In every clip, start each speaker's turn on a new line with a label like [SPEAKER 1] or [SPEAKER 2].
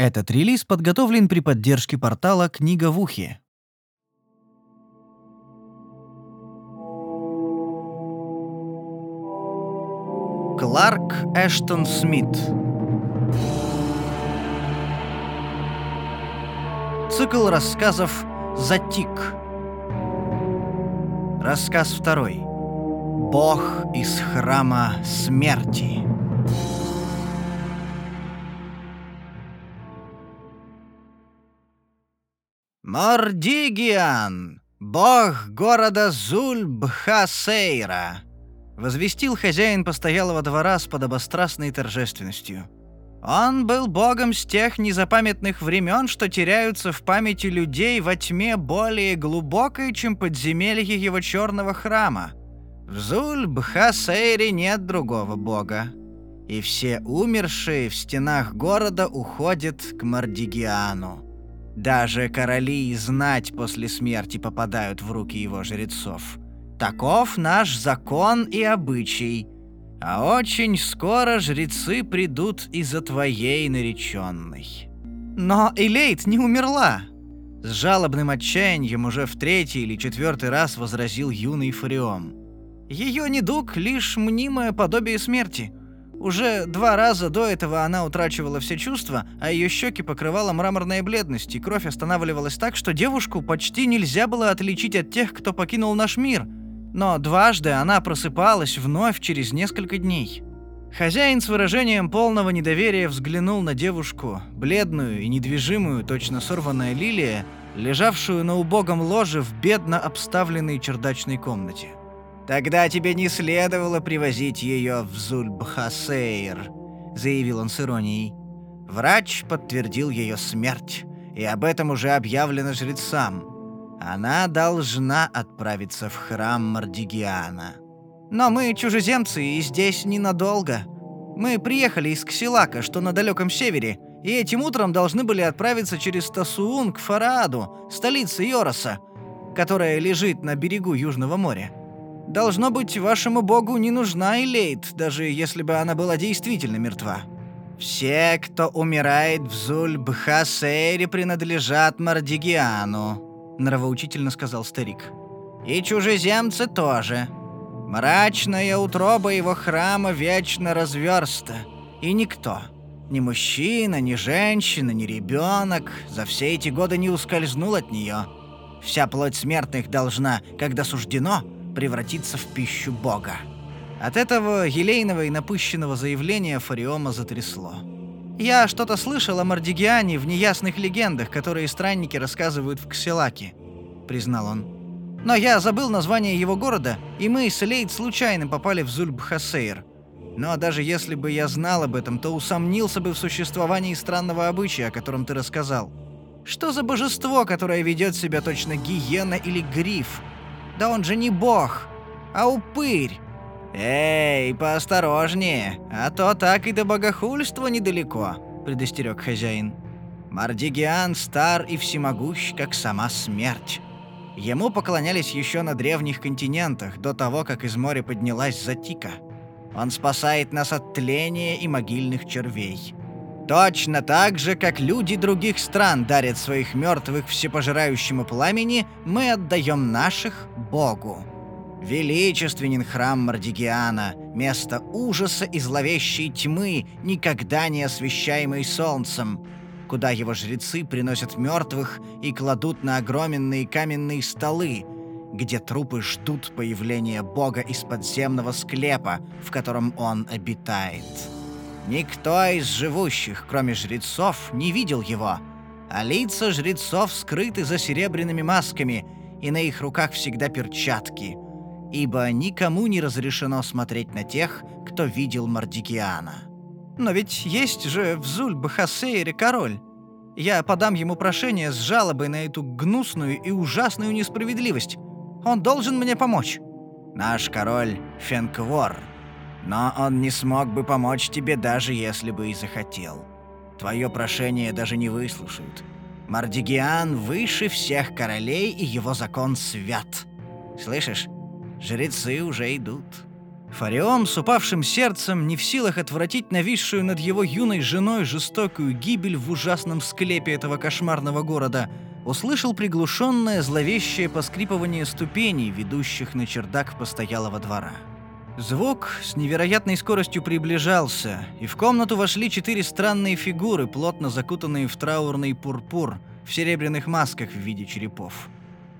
[SPEAKER 1] Этот релиз подготовлен при поддержке портала «Книга в ухе». Кларк Эштон Смит. Цикл рассказов «Затик» Рассказ второй. Бог из храма смерти «Мордигиан, бог города Зульбхасейра!» — возвестил хозяин постоялого двора с подобострастной торжественностью. Он был богом с тех незапамятных времен, что теряются в памяти людей во тьме более глубокой, чем подземелье его черного храма. В Зульбхасейре нет другого бога. И все умершие в стенах города уходят к Мордигиану. Даже короли и знать после смерти попадают в руки его жрецов. Таков наш закон и обычай. А очень скоро жрецы придут и за твоей нареченной. Но Элейт не умерла. С жалобным отчаянием уже в третий или четвертый раз возразил юный Фариом. Ее недуг — лишь мнимое подобие смерти — уже два раза до этого она утрачивала все чувства, а ее щеки покрывала мраморная бледность, и кровь останавливалась так, что девушку почти нельзя было отличить от тех, кто покинул наш мир. Но дважды она просыпалась вновь через несколько дней. Хозяин с выражением полного недоверия взглянул на девушку, бледную и недвижимую, точно сорванная лилия, лежавшую на убогом ложе в бедно обставленной чердачной комнате. «Тогда тебе не следовало привозить ее в Зульбхасейр», — заявил он с иронией. Врач подтвердил ее смерть, и об этом уже объявлено жрецам. Она должна отправиться в храм Мардигиана. «Но мы чужеземцы и здесь ненадолго. Мы приехали из Ксилака, что на далеком севере, и этим утром должны были отправиться через Тасуун к Фарааду, столице Йороса, которая лежит на берегу Южного моря. Должно быть, вашему богу не нужна Элейт, даже если бы она была действительно мертва. Все, кто умирает в Зуль-Бхасейре, принадлежат Мардигиану, нравоучительно сказал старик. И чужеземцы тоже. Мрачная утроба его храма вечно разверста, и никто, ни мужчина, ни женщина, ни ребенок за все эти годы не ускользнул от нее. Вся плоть смертных должна, когда суждено, превратиться в пищу бога. От этого елейного и напыщенного заявления Фариома затрясло. «Я что-то слышал о Мардигиане в неясных легендах, которые странники рассказывают в Кселаке», — признал он. «Но я забыл название его города, и мы с Лейд случайно попали в Зульбхасейр. Но даже если бы я знал об этом, то усомнился бы в существовании странного обычая, о котором ты рассказал. Что за божество, которое ведет себя точно гиена или гриф, да он же не бог, а упырь. Эй, поосторожнее, а то так и до богохульства недалеко, предостерег хозяин. Мардигиан стар и всемогущ, как сама смерть. Ему поклонялись еще на древних континентах, до того, как из моря поднялась Затика. Он спасает нас от тления и могильных червей. Точно так же, как люди других стран дарят своих мертвых всепожирающему пламени, мы отдаем наших Богу. Величественен храм Мардигиана, место ужаса и зловещей тьмы, никогда не освещаемый солнцем, куда его жрецы приносят мертвых и кладут на огроменные каменные столы, где трупы ждут появления Бога из подземного склепа, в котором он обитает. Никто из живущих, кроме жрецов, не видел его, а лица жрецов скрыты за серебряными масками, и на их руках всегда перчатки, ибо никому не разрешено смотреть на тех, кто видел Мардикиана. Но ведь есть же в Зуль-Бахасейре король. Я подам ему прошение с жалобой на эту гнусную и ужасную несправедливость. Он должен мне помочь. Наш король Фенквор но он не смог бы помочь тебе, даже если бы и захотел. Твое прошение даже не выслушают. Мардигиан выше всех королей, и его закон свят. Слышишь? Жрецы уже идут. Фариом с упавшим сердцем, не в силах отвратить нависшую над его юной женой жестокую гибель в ужасном склепе этого кошмарного города, услышал приглушенное зловещее поскрипывание ступеней, ведущих на чердак постоялого двора. Звук с невероятной скоростью приближался, и в комнату вошли четыре странные фигуры, плотно закутанные в траурный пурпур, в серебряных масках в виде черепов.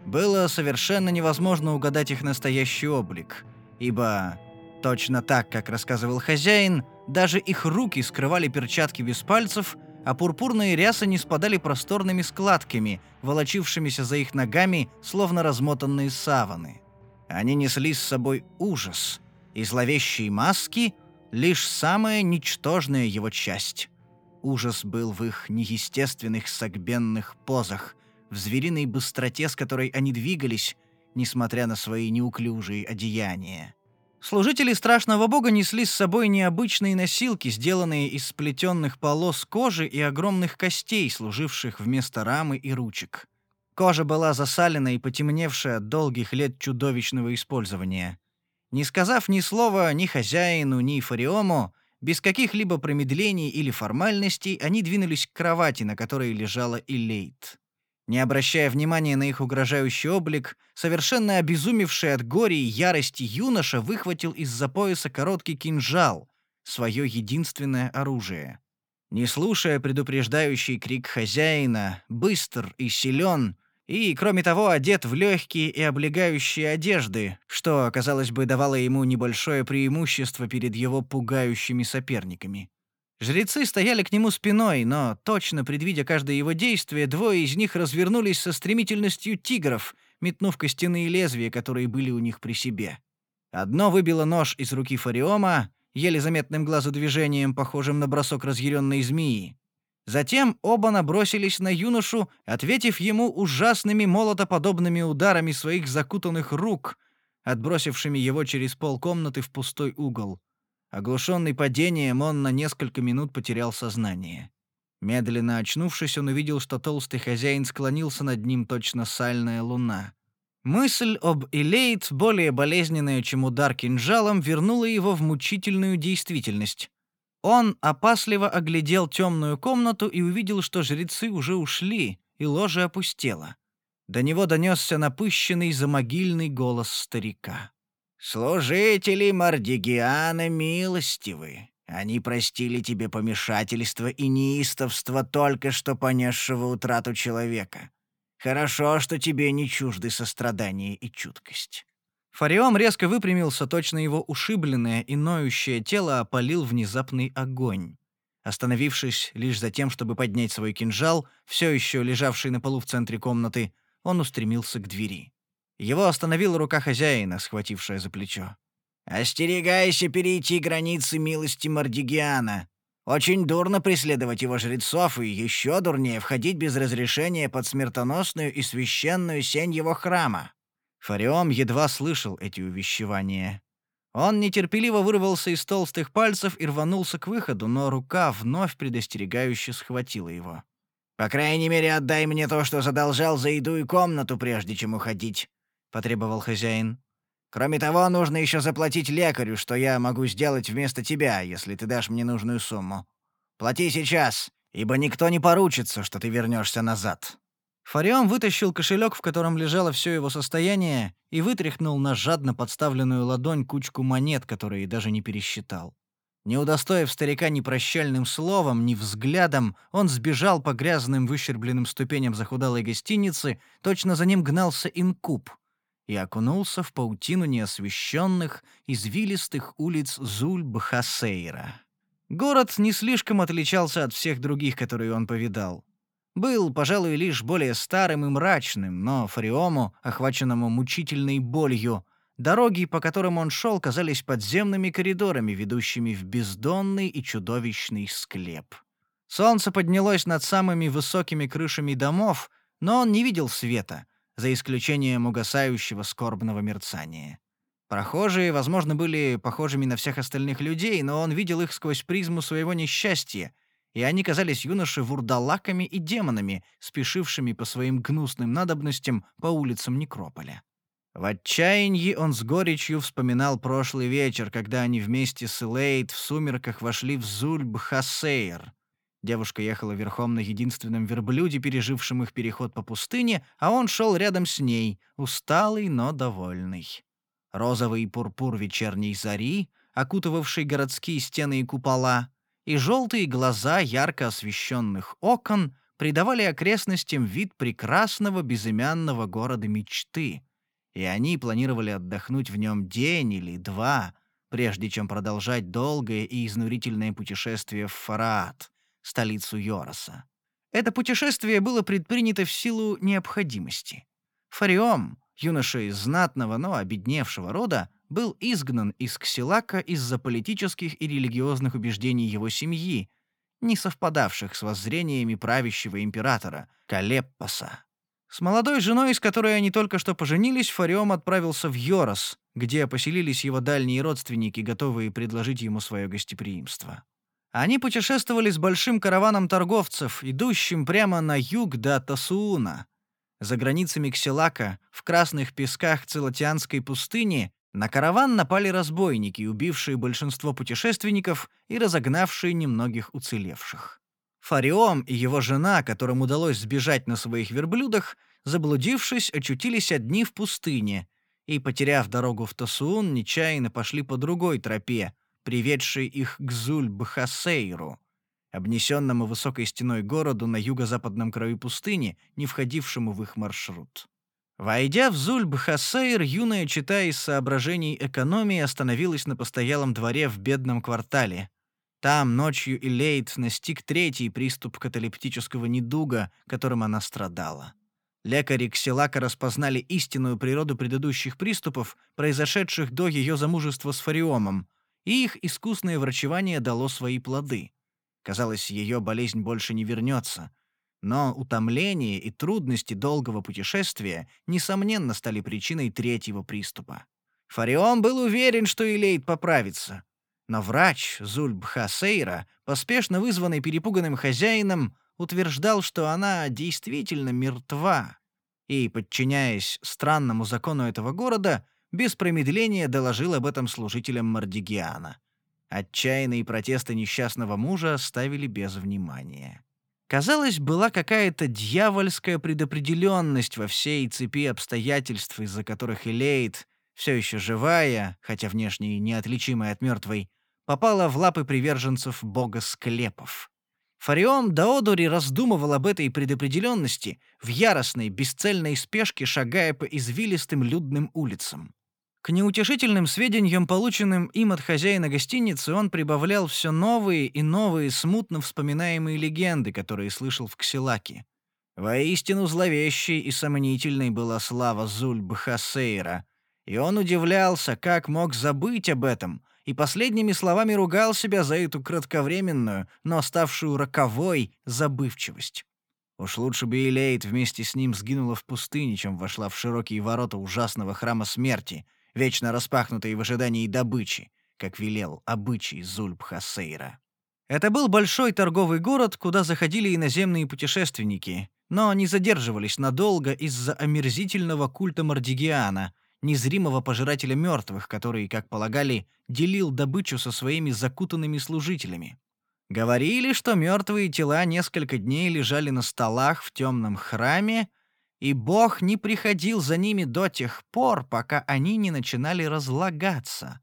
[SPEAKER 1] Было совершенно невозможно угадать их настоящий облик, ибо Точно так, как рассказывал хозяин, даже их руки скрывали перчатки без пальцев, а пурпурные рясы не спадали просторными складками, волочившимися за их ногами, словно размотанные саваны. Они несли с собой ужас, и зловещие маски — лишь самая ничтожная его часть. Ужас был в их неестественных согбенных позах, в звериной быстроте, с которой они двигались, несмотря на свои неуклюжие одеяния. Служители страшного бога несли с собой необычные носилки, сделанные из сплетенных полос кожи и огромных костей, служивших вместо рамы и ручек. Кожа была засалена и потемневшая от долгих лет чудовищного использования. Не сказав ни слова ни хозяину, ни Фариому, без каких-либо промедлений или формальностей они двинулись к кровати, на которой лежала Илейт. Не обращая внимания на их угрожающий облик, совершенно обезумевший от горя и ярости юноша выхватил из-за пояса короткий кинжал, свое единственное оружие. Не слушая предупреждающий крик хозяина, быстр и силен, и, кроме того, одет в легкие и облегающие одежды, что, казалось бы, давало ему небольшое преимущество перед его пугающими соперниками. Жрецы стояли к нему спиной, но, точно предвидя каждое его действие, двое из них развернулись со стремительностью тигров, метнув костяные лезвия, которые были у них при себе. Одно выбило нож из руки Фариома, еле заметным глазу движением, похожим на бросок разъяренной змеи. Затем оба набросились на юношу, ответив ему ужасными молотоподобными ударами своих закутанных рук, отбросившими его через полкомнаты в пустой угол. Оглушенный падением, он на несколько минут потерял сознание. Медленно очнувшись, он увидел, что толстый хозяин склонился над ним точно сальная луна. Мысль об Илейт, более болезненная, чем удар кинжалом, вернула его в мучительную действительность. Он опасливо оглядел темную комнату и увидел, что жрецы уже ушли, и ложе опустело. До него донесся напыщенный замогильный голос старика. «Служители Мардигиана милостивы. Они простили тебе помешательство и неистовство только что понесшего утрату человека. Хорошо, что тебе не чужды сострадание и чуткость». Фариом резко выпрямился, точно его ушибленное и ноющее тело опалил внезапный огонь. Остановившись лишь за тем, чтобы поднять свой кинжал, все еще лежавший на полу в центре комнаты, он устремился к двери. Его остановила рука хозяина, схватившая за плечо. «Остерегайся перейти границы милости Мардигиана. Очень дурно преследовать его жрецов и еще дурнее входить без разрешения под смертоносную и священную сень его храма». Фариом едва слышал эти увещевания. Он нетерпеливо вырвался из толстых пальцев и рванулся к выходу, но рука вновь предостерегающе схватила его. «По крайней мере, отдай мне то, что задолжал за еду и комнату, прежде чем уходить. — потребовал хозяин. «Кроме того, нужно еще заплатить лекарю, что я могу сделать вместо тебя, если ты дашь мне нужную сумму. Плати сейчас, ибо никто не поручится, что ты вернешься назад». Фарион вытащил кошелек, в котором лежало все его состояние, и вытряхнул на жадно подставленную ладонь кучку монет, которые даже не пересчитал. Не удостоив старика ни прощальным словом, ни взглядом, он сбежал по грязным выщербленным ступеням захудалой гостиницы, точно за ним гнался инкуб и окунулся в паутину неосвещенных, извилистых улиц Зуль-Бхасейра. Город не слишком отличался от всех других, которые он повидал. Был, пожалуй, лишь более старым и мрачным, но Фариому, охваченному мучительной болью, дороги, по которым он шел, казались подземными коридорами, ведущими в бездонный и чудовищный склеп. Солнце поднялось над самыми высокими крышами домов, но он не видел света, за исключением угасающего скорбного мерцания. Прохожие, возможно, были похожими на всех остальных людей, но он видел их сквозь призму своего несчастья, и они казались юноше вурдалаками и демонами, спешившими по своим гнусным надобностям по улицам Некрополя. В отчаянии он с горечью вспоминал прошлый вечер, когда они вместе с Элейд в сумерках вошли в Зульб-Хасейр. Девушка ехала верхом на единственном верблюде, пережившем их переход по пустыне, а он шел рядом с ней, усталый, но довольный. Розовый пурпур вечерней зари, окутывавший городские стены и купола, и желтые глаза ярко освещенных окон придавали окрестностям вид прекрасного безымянного города мечты, и они планировали отдохнуть в нем день или два, прежде чем продолжать долгое и изнурительное путешествие в Фараат, столицу Йороса. Это путешествие было предпринято в силу необходимости. Фариом, юноша из знатного, но обедневшего рода, был изгнан из Ксилака из-за политических и религиозных убеждений его семьи, не совпадавших с воззрениями правящего императора Калеппаса. С молодой женой, с которой они только что поженились, Фариом отправился в Йорос, где поселились его дальние родственники, готовые предложить ему свое гостеприимство. Они путешествовали с большим караваном торговцев, идущим прямо на юг до Тасууна. За границами Ксилака, в красных песках Целотианской пустыни, на караван напали разбойники, убившие большинство путешественников и разогнавшие немногих уцелевших. Фариом и его жена, которым удалось сбежать на своих верблюдах, заблудившись, очутились одни в пустыне и, потеряв дорогу в Тасуун, нечаянно пошли по другой тропе, приведший их к Зуль-Бхасейру, обнесенному высокой стеной городу на юго-западном краю пустыни, не входившему в их маршрут. Войдя в Зуль-Бхасейр, юная чита из соображений экономии остановилась на постоялом дворе в бедном квартале. Там ночью Илейд настиг третий приступ каталептического недуга, которым она страдала. Лекари Ксилака распознали истинную природу предыдущих приступов, произошедших до ее замужества с Фариомом, и их искусное врачевание дало свои плоды. Казалось, ее болезнь больше не вернется. Но утомление и трудности долгого путешествия, несомненно, стали причиной третьего приступа. Фарион был уверен, что Илейд поправится. Но врач Зульбха Сейра, поспешно вызванный перепуганным хозяином, утверждал, что она действительно мертва. И, подчиняясь странному закону этого города, без промедления доложил об этом служителям Мардигиана. Отчаянные протесты несчастного мужа оставили без внимания. Казалось, была какая-то дьявольская предопределенность во всей цепи обстоятельств, из-за которых Элейд, все еще живая, хотя внешне неотличимая от мертвой, попала в лапы приверженцев бога склепов. Фарион Даодури раздумывал об этой предопределенности в яростной, бесцельной спешке, шагая по извилистым людным улицам. К неутешительным сведениям, полученным им от хозяина гостиницы, он прибавлял все новые и новые смутно вспоминаемые легенды, которые слышал в Ксилаке. Воистину зловещей и сомнительной была слава Зульб-Хасейра, и он удивлялся, как мог забыть об этом, и последними словами ругал себя за эту кратковременную, но ставшую роковой забывчивость. Уж лучше бы Илейт вместе с ним сгинула в пустыне, чем вошла в широкие ворота ужасного храма смерти — вечно распахнутые в ожидании добычи, как велел обычай Зульб-Хасейра. Это был большой торговый город, куда заходили иноземные путешественники, но не задерживались надолго из-за омерзительного культа Мардигиана, незримого пожирателя мертвых, который, как полагали, делил добычу со своими закутанными служителями. Говорили, что мертвые тела несколько дней лежали на столах в темном храме, и Бог не приходил за ними до тех пор, пока они не начинали разлагаться.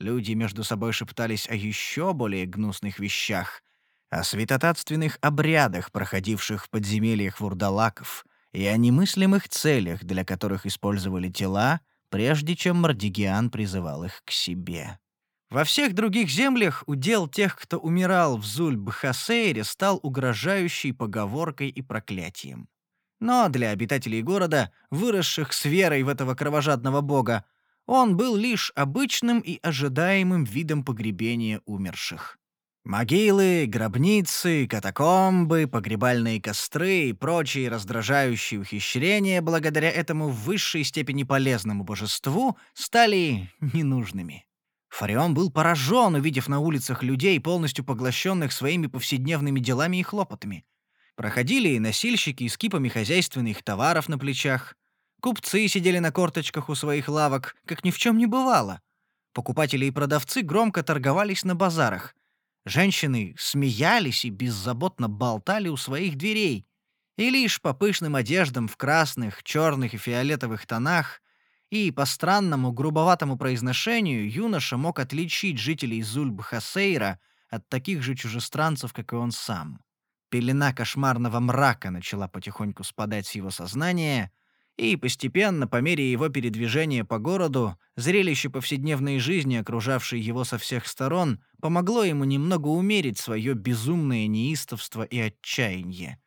[SPEAKER 1] Люди между собой шептались о еще более гнусных вещах, о святотатственных обрядах, проходивших в подземельях вурдалаков, и о немыслимых целях, для которых использовали тела, прежде чем Мардигиан призывал их к себе. Во всех других землях удел тех, кто умирал в Зуль-Бхасейре, стал угрожающей поговоркой и проклятием. Но для обитателей города, выросших с верой в этого кровожадного бога, он был лишь обычным и ожидаемым видом погребения умерших. Могилы, гробницы, катакомбы, погребальные костры и прочие раздражающие ухищрения благодаря этому в высшей степени полезному божеству стали ненужными. Фарион был поражен, увидев на улицах людей, полностью поглощенных своими повседневными делами и хлопотами. Проходили и носильщики с кипами хозяйственных товаров на плечах. Купцы сидели на корточках у своих лавок, как ни в чем не бывало. Покупатели и продавцы громко торговались на базарах. Женщины смеялись и беззаботно болтали у своих дверей. И лишь по пышным одеждам в красных, черных и фиолетовых тонах и по странному грубоватому произношению юноша мог отличить жителей Зульб-Хасейра от таких же чужестранцев, как и он сам. Пелена кошмарного мрака начала потихоньку спадать с его сознания, и постепенно, по мере его передвижения по городу, зрелище повседневной жизни, окружавшей его со всех сторон, помогло ему немного умерить свое безумное неистовство и отчаяние.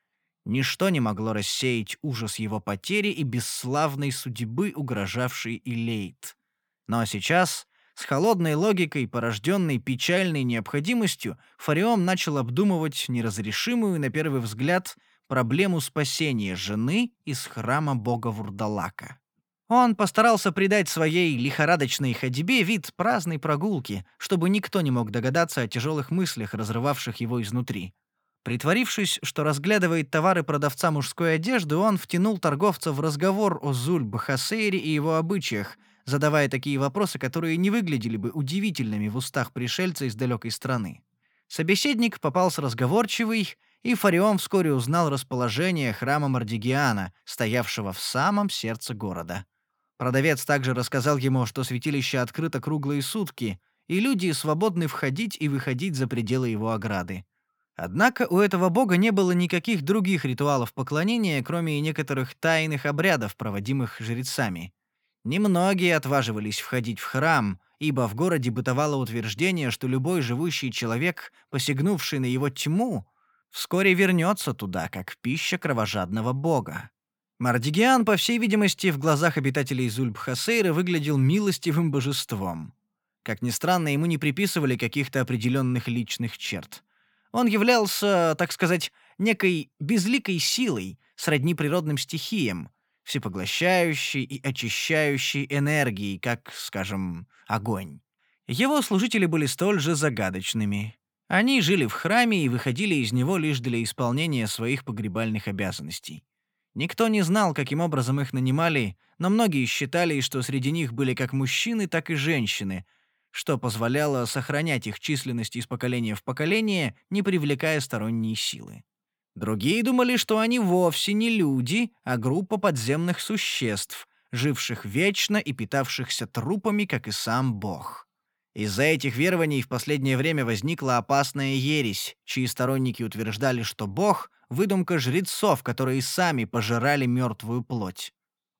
[SPEAKER 1] Ничто не могло рассеять ужас его потери и бесславной судьбы, угрожавшей Илейт. Но сейчас, с холодной логикой, порожденной печальной необходимостью, Фариом начал обдумывать неразрешимую, на первый взгляд, проблему спасения жены из храма бога Вурдалака. Он постарался придать своей лихорадочной ходьбе вид праздной прогулки, чтобы никто не мог догадаться о тяжелых мыслях, разрывавших его изнутри. Притворившись, что разглядывает товары продавца мужской одежды, он втянул торговца в разговор о Зуль-Бахасейре и его обычаях, задавая такие вопросы, которые не выглядели бы удивительными в устах пришельца из далекой страны. Собеседник попался разговорчивый, и Фарион вскоре узнал расположение храма Мардигиана, стоявшего в самом сердце города. Продавец также рассказал ему, что святилище открыто круглые сутки, и люди свободны входить и выходить за пределы его ограды. Однако у этого бога не было никаких других ритуалов поклонения, кроме некоторых тайных обрядов, проводимых жрецами. Немногие отваживались входить в храм, ибо в городе бытовало утверждение, что любой живущий человек, посягнувший на его тьму, вскоре вернется туда, как пища кровожадного бога. Мардигиан, по всей видимости, в глазах обитателей Зульбхасейра выглядел милостивым божеством. Как ни странно, ему не приписывали каких-то определенных личных черт. Он являлся, так сказать, некой безликой силой, сродни природным стихиям, всепоглощающей и очищающей энергией, как, скажем, огонь. Его служители были столь же загадочными. Они жили в храме и выходили из него лишь для исполнения своих погребальных обязанностей. Никто не знал, каким образом их нанимали, но многие считали, что среди них были как мужчины, так и женщины, что позволяло сохранять их численность из поколения в поколение, не привлекая сторонние силы. Другие думали, что они вовсе не люди, а группа подземных существ, живших вечно и питавшихся трупами, как и сам Бог. Из-за этих верований в последнее время возникла опасная ересь, чьи сторонники утверждали, что Бог — выдумка жрецов, которые сами пожирали мертвую плоть.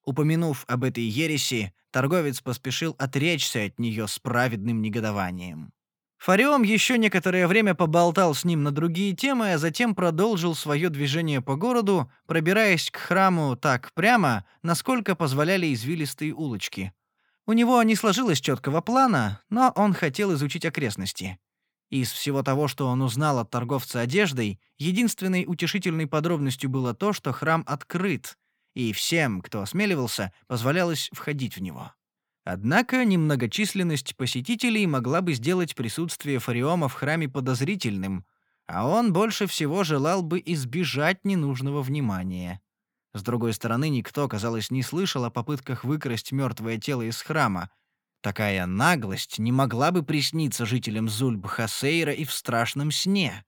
[SPEAKER 1] Упомянув об этой ереси, торговец поспешил отречься от нее с праведным негодованием. Фариом еще некоторое время поболтал с ним на другие темы, а затем продолжил свое движение по городу, пробираясь к храму так прямо, насколько позволяли извилистые улочки. У него не сложилось четкого плана, но он хотел изучить окрестности. Из всего того, что он узнал от торговца одеждой, единственной утешительной подробностью было то, что храм открыт, и всем, кто осмеливался, позволялось входить в него. Однако немногочисленность посетителей могла бы сделать присутствие Фариома в храме подозрительным, а он больше всего желал бы избежать ненужного внимания. С другой стороны, никто, казалось, не слышал о попытках выкрасть мертвое тело из храма. Такая наглость не могла бы присниться жителям Зульб-Хасейра и в страшном сне.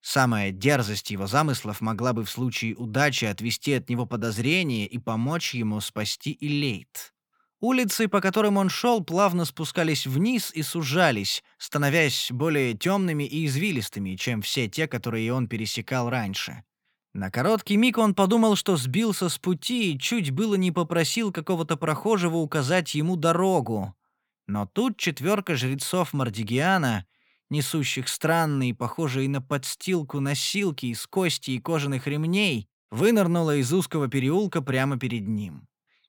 [SPEAKER 1] Самая дерзость его замыслов могла бы в случае удачи отвести от него подозрения и помочь ему спасти Илейт. Улицы, по которым он шел, плавно спускались вниз и сужались, становясь более темными и извилистыми, чем все те, которые он пересекал раньше. На короткий миг он подумал, что сбился с пути и чуть было не попросил какого-то прохожего указать ему дорогу. Но тут четверка жрецов Мардигиана, несущих странные, похожие на подстилку носилки из кости и кожаных ремней, вынырнула из узкого переулка прямо перед ним.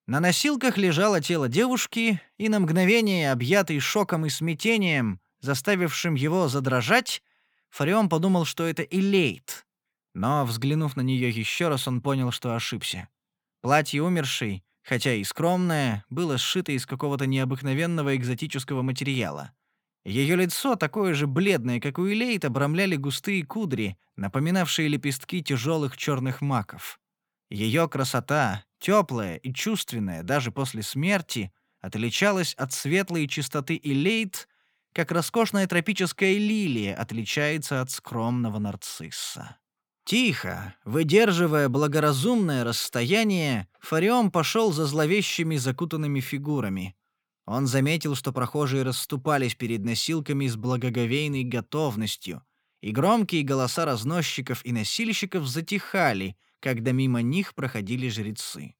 [SPEAKER 1] На носилках лежало тело девушки, и на мгновение, объятый шоком и смятением, заставившим его задрожать, Фарион подумал, что это Илейт, но, взглянув на нее еще раз, он понял, что ошибся. Платье умершей, хотя и скромное, было сшито из какого-то необыкновенного экзотического материала. Ее лицо, такое же бледное, как у Илейт, обрамляли густые кудри, напоминавшие лепестки тяжелых черных маков. Ее красота, теплая и чувственная даже после смерти, отличалась от светлой чистоты Илейт, как роскошная тропическая лилия отличается от скромного нарцисса. Тихо, выдерживая благоразумное расстояние, Фариом пошел за зловещими закутанными фигурами. Он заметил, что прохожие расступались перед носилками с благоговейной готовностью, и громкие голоса разносчиков и носильщиков затихали, когда мимо них проходили жрецы.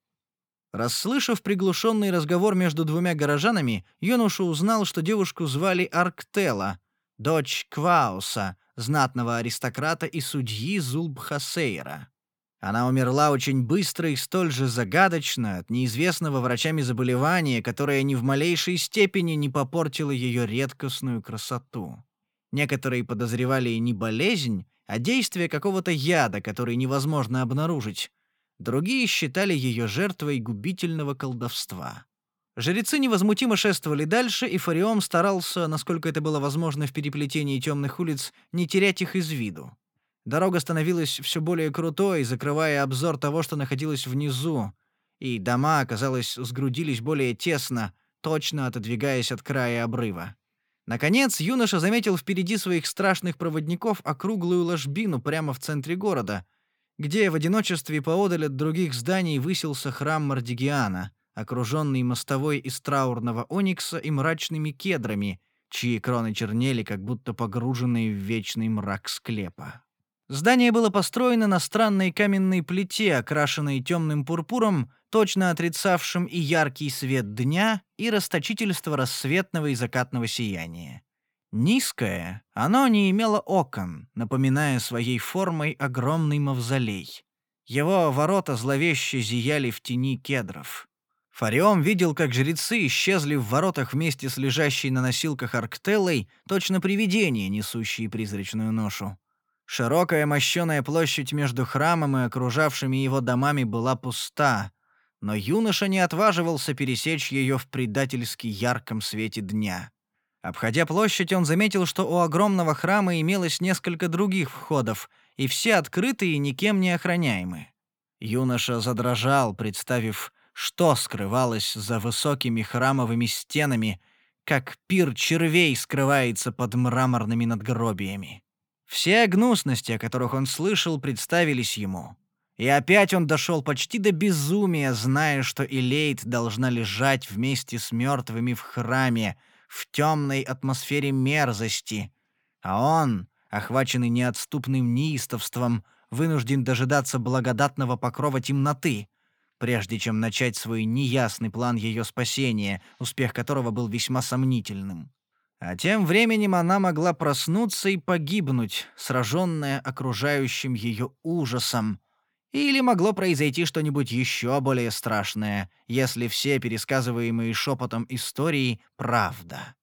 [SPEAKER 1] Расслышав приглушенный разговор между двумя горожанами, юноша узнал, что девушку звали Арктела, дочь Квауса, знатного аристократа и судьи Зулбхасейра. Она умерла очень быстро и столь же загадочно от неизвестного врачами заболевания, которое ни в малейшей степени не попортило ее редкостную красоту. Некоторые подозревали не болезнь, а действие какого-то яда, который невозможно обнаружить. Другие считали ее жертвой губительного колдовства. Жрецы невозмутимо шествовали дальше, и Фариом старался, насколько это было возможно в переплетении темных улиц, не терять их из виду. Дорога становилась все более крутой, закрывая обзор того, что находилось внизу, и дома, казалось, сгрудились более тесно, точно отодвигаясь от края обрыва. Наконец, юноша заметил впереди своих страшных проводников округлую ложбину прямо в центре города, где в одиночестве поодаль от других зданий высился храм Мардигиана — окруженный мостовой из траурного оникса и мрачными кедрами, чьи кроны чернели, как будто погруженные в вечный мрак склепа. Здание было построено на странной каменной плите, окрашенной темным пурпуром, точно отрицавшим и яркий свет дня, и расточительство рассветного и закатного сияния. Низкое, оно не имело окон, напоминая своей формой огромный мавзолей. Его ворота зловеще зияли в тени кедров. Фариом видел, как жрецы исчезли в воротах вместе с лежащей на носилках Арктеллой, точно привидения, несущие призрачную ношу. Широкая мощеная площадь между храмом и окружавшими его домами была пуста, но юноша не отваживался пересечь ее в предательски ярком свете дня. Обходя площадь, он заметил, что у огромного храма имелось несколько других входов, и все открытые и никем не охраняемы. Юноша задрожал, представив, что скрывалось за высокими храмовыми стенами, как пир червей скрывается под мраморными надгробиями. Все гнусности, о которых он слышал, представились ему. И опять он дошел почти до безумия, зная, что Илейт должна лежать вместе с мертвыми в храме, в темной атмосфере мерзости. А он, охваченный неотступным неистовством, вынужден дожидаться благодатного покрова темноты — прежде чем начать свой неясный план ее спасения, успех которого был весьма сомнительным. А тем временем она могла проснуться и погибнуть, сраженная окружающим ее ужасом. Или могло произойти что-нибудь еще более страшное, если все пересказываемые шепотом истории — правда.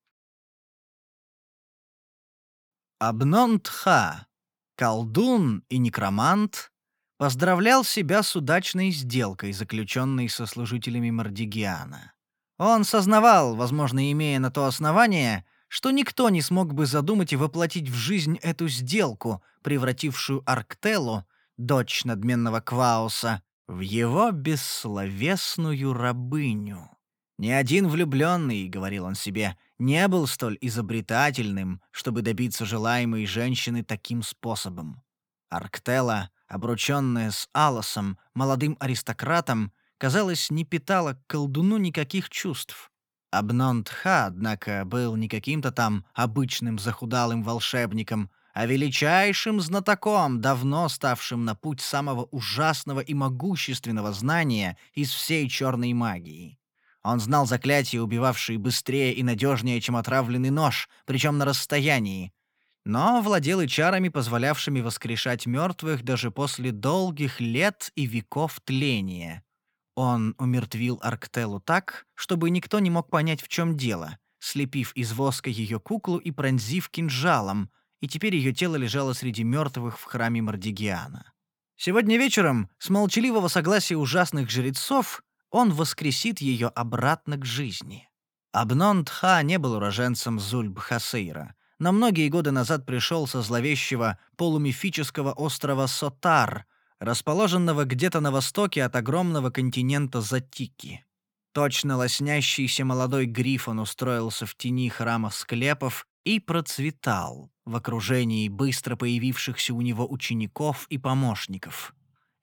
[SPEAKER 1] Абнон-Тха, колдун и некромант, поздравлял себя с удачной сделкой, заключенной со служителями Мардигиана. Он сознавал, возможно, имея на то основание, что никто не смог бы задумать и воплотить в жизнь эту сделку, превратившую Арктелу, дочь надменного Квауса, в его бессловесную рабыню. «Ни один влюбленный, — говорил он себе, — не был столь изобретательным, чтобы добиться желаемой женщины таким способом. Арктела обрученная с Алосом, молодым аристократом, казалось, не питала к колдуну никаких чувств. Абнонтха, однако, был не каким-то там обычным захудалым волшебником, а величайшим знатоком, давно ставшим на путь самого ужасного и могущественного знания из всей черной магии. Он знал заклятия, убивавшие быстрее и надежнее, чем отравленный нож, причем на расстоянии, но владел и чарами, позволявшими воскрешать мертвых даже после долгих лет и веков тления. Он умертвил Арктелу так, чтобы никто не мог понять, в чем дело, слепив из воска ее куклу и пронзив кинжалом, и теперь ее тело лежало среди мертвых в храме Мардигиана. Сегодня вечером, с молчаливого согласия ужасных жрецов, он воскресит ее обратно к жизни. Абнон-Тха не был уроженцем Зульб-Хасейра — но многие годы назад пришел со зловещего полумифического острова Сотар, расположенного где-то на востоке от огромного континента Затики. Точно лоснящийся молодой грифон устроился в тени храма склепов и процветал в окружении быстро появившихся у него учеников и помощников.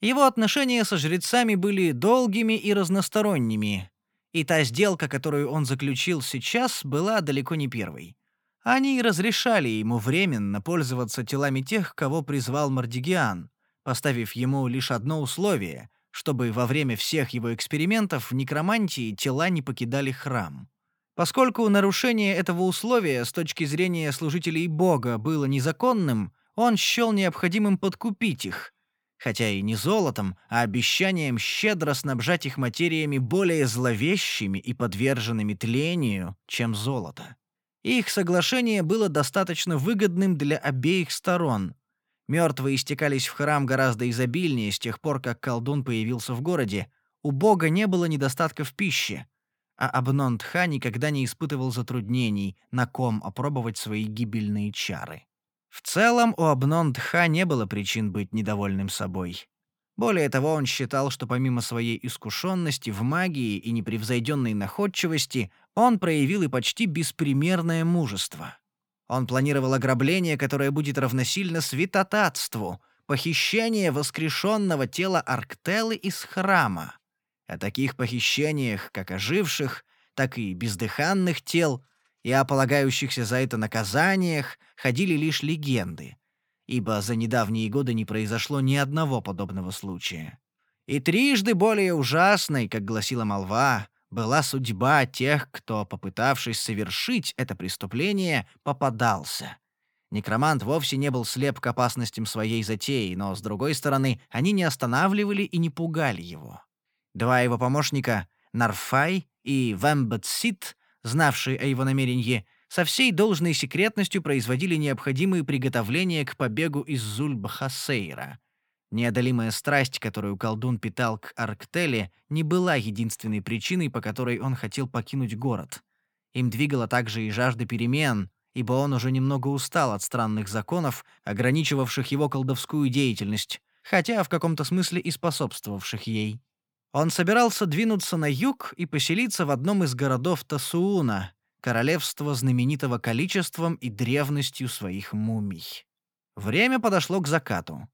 [SPEAKER 1] Его отношения со жрецами были долгими и разносторонними, и та сделка, которую он заключил сейчас, была далеко не первой. Они разрешали ему временно пользоваться телами тех, кого призвал Мардигиан, поставив ему лишь одно условие, чтобы во время всех его экспериментов в некромантии тела не покидали храм. Поскольку нарушение этого условия с точки зрения служителей Бога было незаконным, он счел необходимым подкупить их, хотя и не золотом, а обещанием щедро снабжать их материями более зловещими и подверженными тлению, чем золото. Их соглашение было достаточно выгодным для обеих сторон. Мертвые истекались в храм гораздо изобильнее с тех пор, как колдун появился в городе. У бога не было недостатка в пище а Абнон-Тха никогда не испытывал затруднений, на ком опробовать свои гибельные чары. В целом у Абнон-Тха не было причин быть недовольным собой. Более того, он считал, что помимо своей искушенности в магии и непревзойденной находчивости, он проявил и почти беспримерное мужество. Он планировал ограбление, которое будет равносильно святотатству, похищение воскрешенного тела Арктелы из храма. О таких похищениях, как оживших, так и бездыханных тел, и о полагающихся за это наказаниях ходили лишь легенды, ибо за недавние годы не произошло ни одного подобного случая. И трижды более ужасной, как гласила молва, была судьба тех, кто, попытавшись совершить это преступление, попадался. Некромант вовсе не был слеп к опасностям своей затеи, но, с другой стороны, они не останавливали и не пугали его. Два его помощника, Нарфай и Вэмбетсит, знавшие о его намерении, со всей должной секретностью производили необходимые приготовления к побегу из Зульбхасейра. Неодолимая страсть, которую колдун питал к Арктеле, не была единственной причиной, по которой он хотел покинуть город. Им двигала также и жажда перемен, ибо он уже немного устал от странных законов, ограничивавших его колдовскую деятельность, хотя в каком-то смысле и способствовавших ей. Он собирался двинуться на юг и поселиться в одном из городов Тасууна, королевства знаменитого количеством и древностью своих мумий. Время подошло к закату.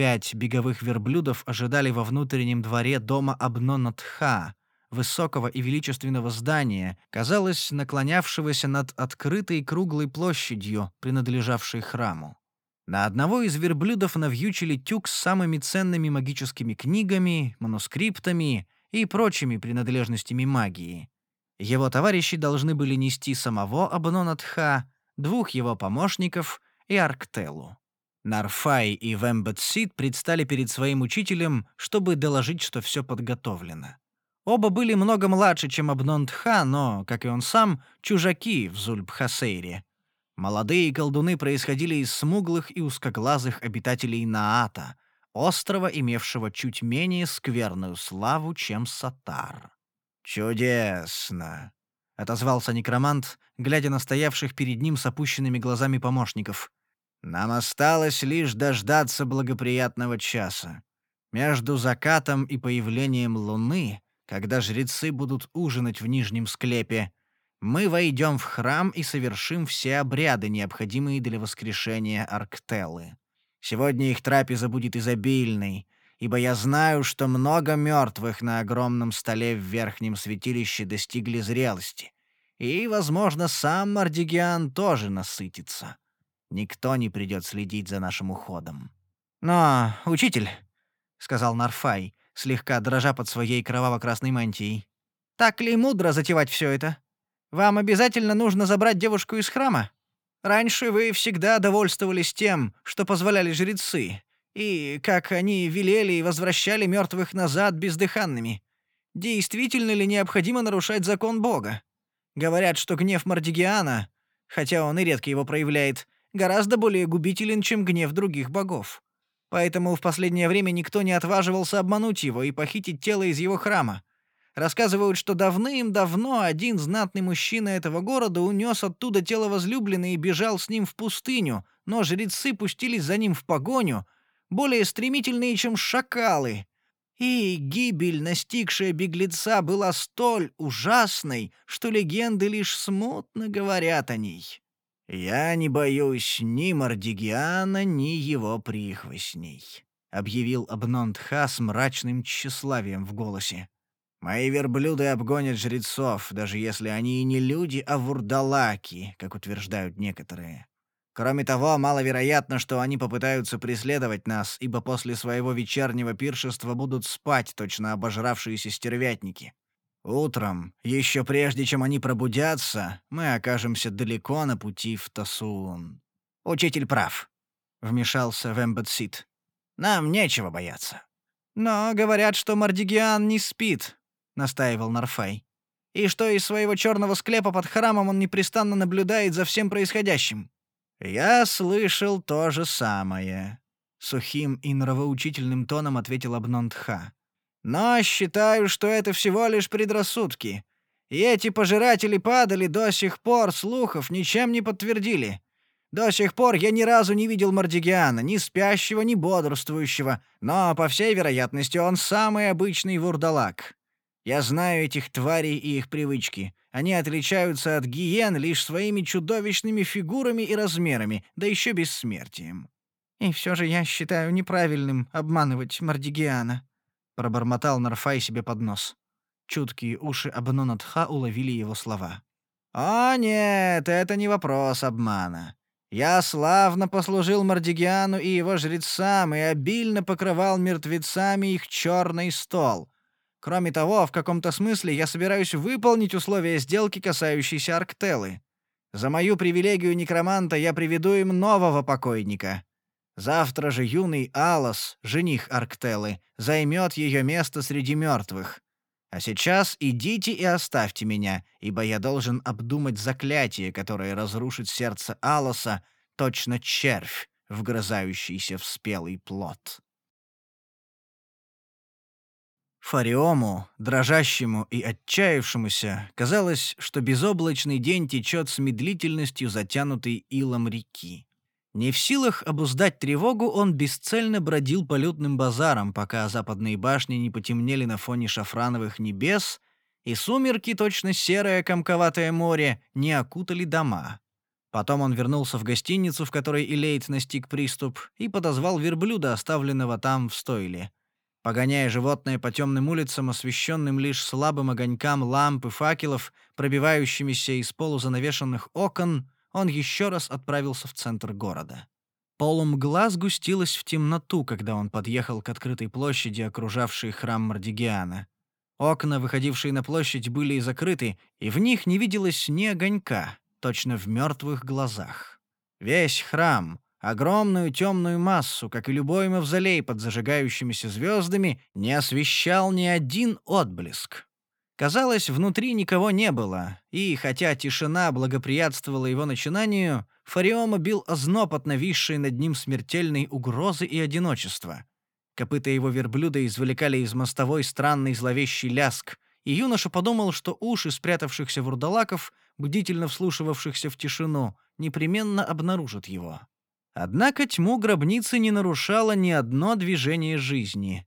[SPEAKER 1] Пять беговых верблюдов ожидали во внутреннем дворе дома Абнонатха, высокого и величественного здания, казалось, наклонявшегося над открытой круглой площадью, принадлежавшей храму. На одного из верблюдов навьючили тюк с самыми ценными магическими книгами, манускриптами и прочими принадлежностями магии. Его товарищи должны были нести самого Абнонатха, двух его помощников и Арктелу. Нарфай и Вэмбетсид предстали перед своим учителем, чтобы доложить, что все подготовлено. Оба были много младше, чем Абнонтха, но, как и он сам, чужаки в Зульбхасейре. Молодые колдуны происходили из смуглых и узкоглазых обитателей Наата, острова, имевшего чуть менее скверную славу, чем Сатар. «Чудесно!» — отозвался некромант, глядя на стоявших перед ним с опущенными глазами помощников. «Нам осталось лишь дождаться благоприятного часа. Между закатом и появлением луны, когда жрецы будут ужинать в нижнем склепе, мы войдем в храм и совершим все обряды, необходимые для воскрешения Арктеллы. Сегодня их трапеза будет изобильной, ибо я знаю, что много мертвых на огромном столе в верхнем святилище достигли зрелости. И, возможно, сам Мардигиан тоже насытится. Никто не придет следить за нашим уходом. «Но, учитель», — сказал Нарфай, слегка дрожа под своей кроваво-красной мантией, — «так ли мудро затевать все это?» Вам обязательно нужно забрать девушку из храма? Раньше вы всегда довольствовались тем, что позволяли жрецы, и как они велели и возвращали мертвых назад бездыханными. Действительно ли необходимо нарушать закон Бога? Говорят, что гнев Мардигиана, хотя он и редко его проявляет, гораздо более губителен, чем гнев других богов. Поэтому в последнее время никто не отваживался обмануть его и похитить тело из его храма. Рассказывают, что давным-давно один знатный мужчина этого города унес оттуда тело возлюбленной и бежал с ним в пустыню, но жрецы пустились за ним в погоню, более стремительные, чем шакалы. И гибель, настигшая беглеца, была столь ужасной, что легенды лишь смутно говорят о ней. «Я не боюсь ни Мардигиана, ни его прихвостней», — объявил Абнонтха с мрачным тщеславием в голосе. «Мои верблюды обгонят жрецов, даже если они и не люди, а вурдалаки, как утверждают некоторые. Кроме того, маловероятно, что они попытаются преследовать нас, ибо после своего вечернего пиршества будут спать точно обожравшиеся стервятники. Утром, еще прежде чем они пробудятся, мы окажемся далеко на пути в Тасуун. Учитель прав, — вмешался Вембетсит. Нам нечего бояться. Но говорят, что Мардигиан не спит, — настаивал Нарфай. И что из своего черного склепа под храмом он непрестанно наблюдает за всем происходящим. «Я слышал то же самое», — сухим и нравоучительным тоном ответил Абнонтха. «Но считаю, что это всего лишь предрассудки. И эти пожиратели падали до сих пор, слухов ничем не подтвердили. До сих пор я ни разу не видел Мардигиана, ни спящего, ни бодрствующего, но, по всей вероятности, он самый обычный вурдалак. Я знаю этих тварей и их привычки. Они отличаются от гиен лишь своими чудовищными фигурами и размерами, да еще бессмертием. И все же я считаю неправильным обманывать Мардигиана, пробормотал Нарфай себе под нос. Чуткие уши Абнонатха уловили его слова. «О нет, это не вопрос обмана. Я славно послужил Мардигиану и его жрецам и обильно покрывал мертвецами их черный стол. Кроме того, в каком-то смысле я собираюсь выполнить условия сделки, касающиеся Арктелы. За мою привилегию некроманта я приведу им нового покойника. Завтра же юный Алос, жених Арктелы, займет ее место среди мертвых. А сейчас идите и оставьте меня, ибо я должен обдумать заклятие, которое разрушит сердце Алоса, точно червь, вгрызающийся в спелый плод. Фариому, дрожащему и отчаявшемуся, казалось, что безоблачный день течет с медлительностью затянутой илом реки. Не в силах обуздать тревогу, он бесцельно бродил по лютным базарам, пока западные башни не потемнели на фоне шафрановых небес, и сумерки, точно серое комковатое море, не окутали дома. Потом он вернулся в гостиницу, в которой Илейт настиг приступ, и подозвал верблюда, оставленного там в стойле. Погоняя животное по темным улицам, освещенным лишь слабым огонькам ламп и факелов, пробивающимися из полузанавешенных окон, он еще раз отправился в центр города. Полумгла сгустилась в темноту, когда он подъехал к открытой площади, окружавшей храм Мардигиана. Окна, выходившие на площадь, были закрыты, и в них не виделось ни огонька, точно в мертвых глазах. Весь храм, огромную темную массу, как и любой мавзолей под зажигающимися звездами, не освещал ни один отблеск. Казалось, внутри никого не было, и, хотя тишина благоприятствовала его начинанию, Фариома бил озноб от нависшей над ним смертельной угрозы и одиночества. Копыта его верблюда извлекали из мостовой странный зловещий ляск, и юноша подумал, что уши спрятавшихся вурдалаков, бдительно вслушивавшихся в тишину, непременно обнаружат его. Однако тьму гробницы не нарушало ни одно движение жизни.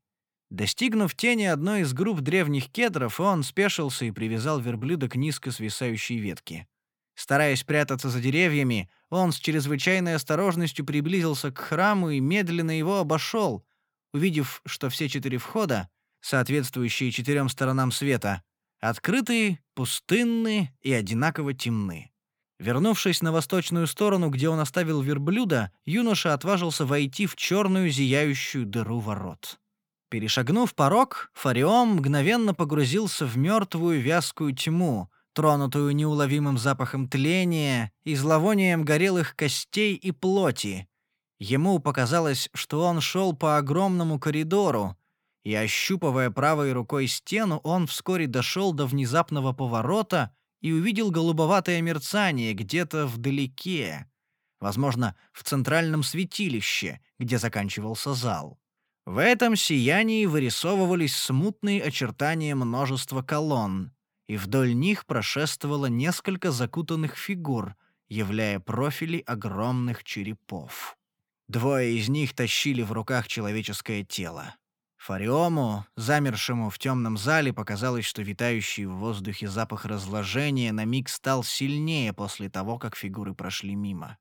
[SPEAKER 1] Достигнув тени одной из групп древних кедров, он спешился и привязал верблюда к низко свисающей ветке. Стараясь прятаться за деревьями, он с чрезвычайной осторожностью приблизился к храму и медленно его обошел, увидев, что все четыре входа, соответствующие четырем сторонам света, открыты, пустынны и одинаково темны. Вернувшись на восточную сторону, где он оставил верблюда, юноша отважился войти в черную зияющую дыру ворот. Перешагнув порог, Фариом мгновенно погрузился в мертвую вязкую тьму, тронутую неуловимым запахом тления и зловонием горелых костей и плоти. Ему показалось, что он шел по огромному коридору, и, ощупывая правой рукой стену, он вскоре дошел до внезапного поворота — и увидел голубоватое мерцание где-то вдалеке, возможно, в центральном святилище, где заканчивался зал. В этом сиянии вырисовывались смутные очертания множества колонн, и вдоль них прошествовало несколько закутанных фигур, являя профили огромных черепов. Двое из них тащили в руках человеческое тело. Фариому, замершему в темном зале, показалось, что витающий в воздухе запах разложения на миг стал сильнее после того, как фигуры прошли мимо.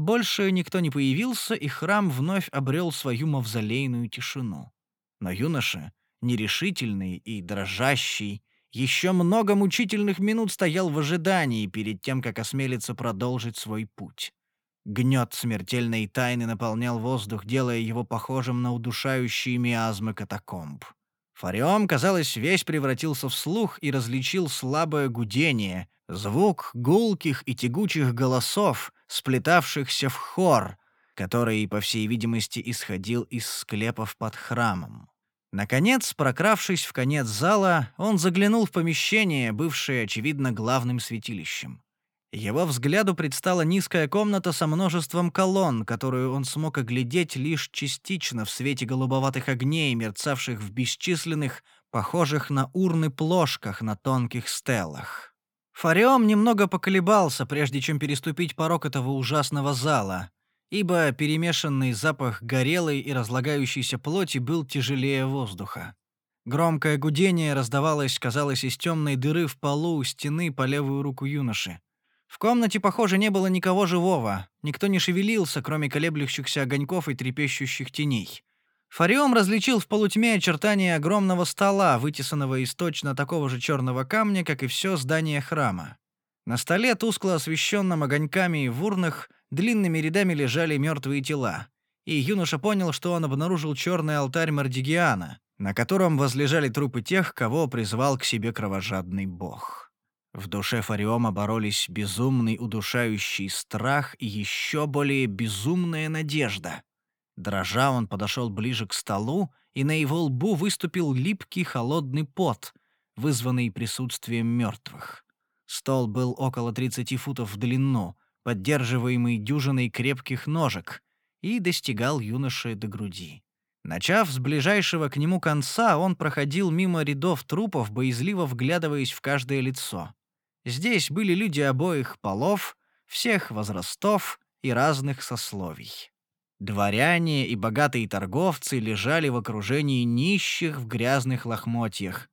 [SPEAKER 1] Больше никто не появился, и храм вновь обрел свою мавзолейную тишину. Но юноша, нерешительный и дрожащий, еще много мучительных минут стоял в ожидании перед тем, как осмелится продолжить свой путь. Гнет смертельной тайны наполнял воздух, делая его похожим на удушающие миазмы катакомб. Фариом, казалось, весь превратился в слух и различил слабое гудение, звук гулких и тягучих голосов, сплетавшихся в хор, который, по всей видимости, исходил из склепов под храмом. Наконец, прокравшись в конец зала, он заглянул в помещение, бывшее, очевидно, главным святилищем. Его взгляду предстала низкая комната со множеством колонн, которую он смог оглядеть лишь частично в свете голубоватых огней, мерцавших в бесчисленных, похожих на урны плошках на тонких стелах. Фариом немного поколебался, прежде чем переступить порог этого ужасного зала, ибо перемешанный запах горелой и разлагающейся плоти был тяжелее воздуха. Громкое гудение раздавалось, казалось, из темной дыры в полу у стены по левую руку юноши. В комнате, похоже, не было никого живого. Никто не шевелился, кроме колеблющихся огоньков и трепещущих теней. Фариом различил в полутьме очертания огромного стола, вытесанного из точно такого же черного камня, как и все здание храма. На столе, тускло освещенном огоньками и в урнах, длинными рядами лежали мертвые тела. И юноша понял, что он обнаружил черный алтарь Мардигиана, на котором возлежали трупы тех, кого призвал к себе кровожадный бог. В душе Фариома боролись безумный удушающий страх и еще более безумная надежда. Дрожа, он подошел ближе к столу, и на его лбу выступил липкий холодный пот, вызванный присутствием мертвых. Стол был около 30 футов в длину, поддерживаемый дюжиной крепких ножек, и достигал юноши до груди. Начав с ближайшего к нему конца, он проходил мимо рядов трупов, боязливо вглядываясь в каждое лицо. Здесь были люди обоих полов, всех возрастов и разных сословий. Дворяне и богатые торговцы лежали в окружении нищих в грязных лохмотьях.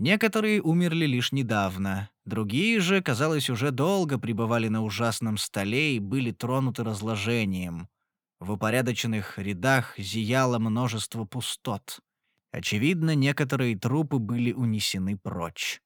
[SPEAKER 1] Некоторые умерли лишь недавно, другие же, казалось, уже долго пребывали на ужасном столе и были тронуты разложением. В упорядоченных рядах зияло множество пустот. Очевидно, некоторые трупы были унесены прочь.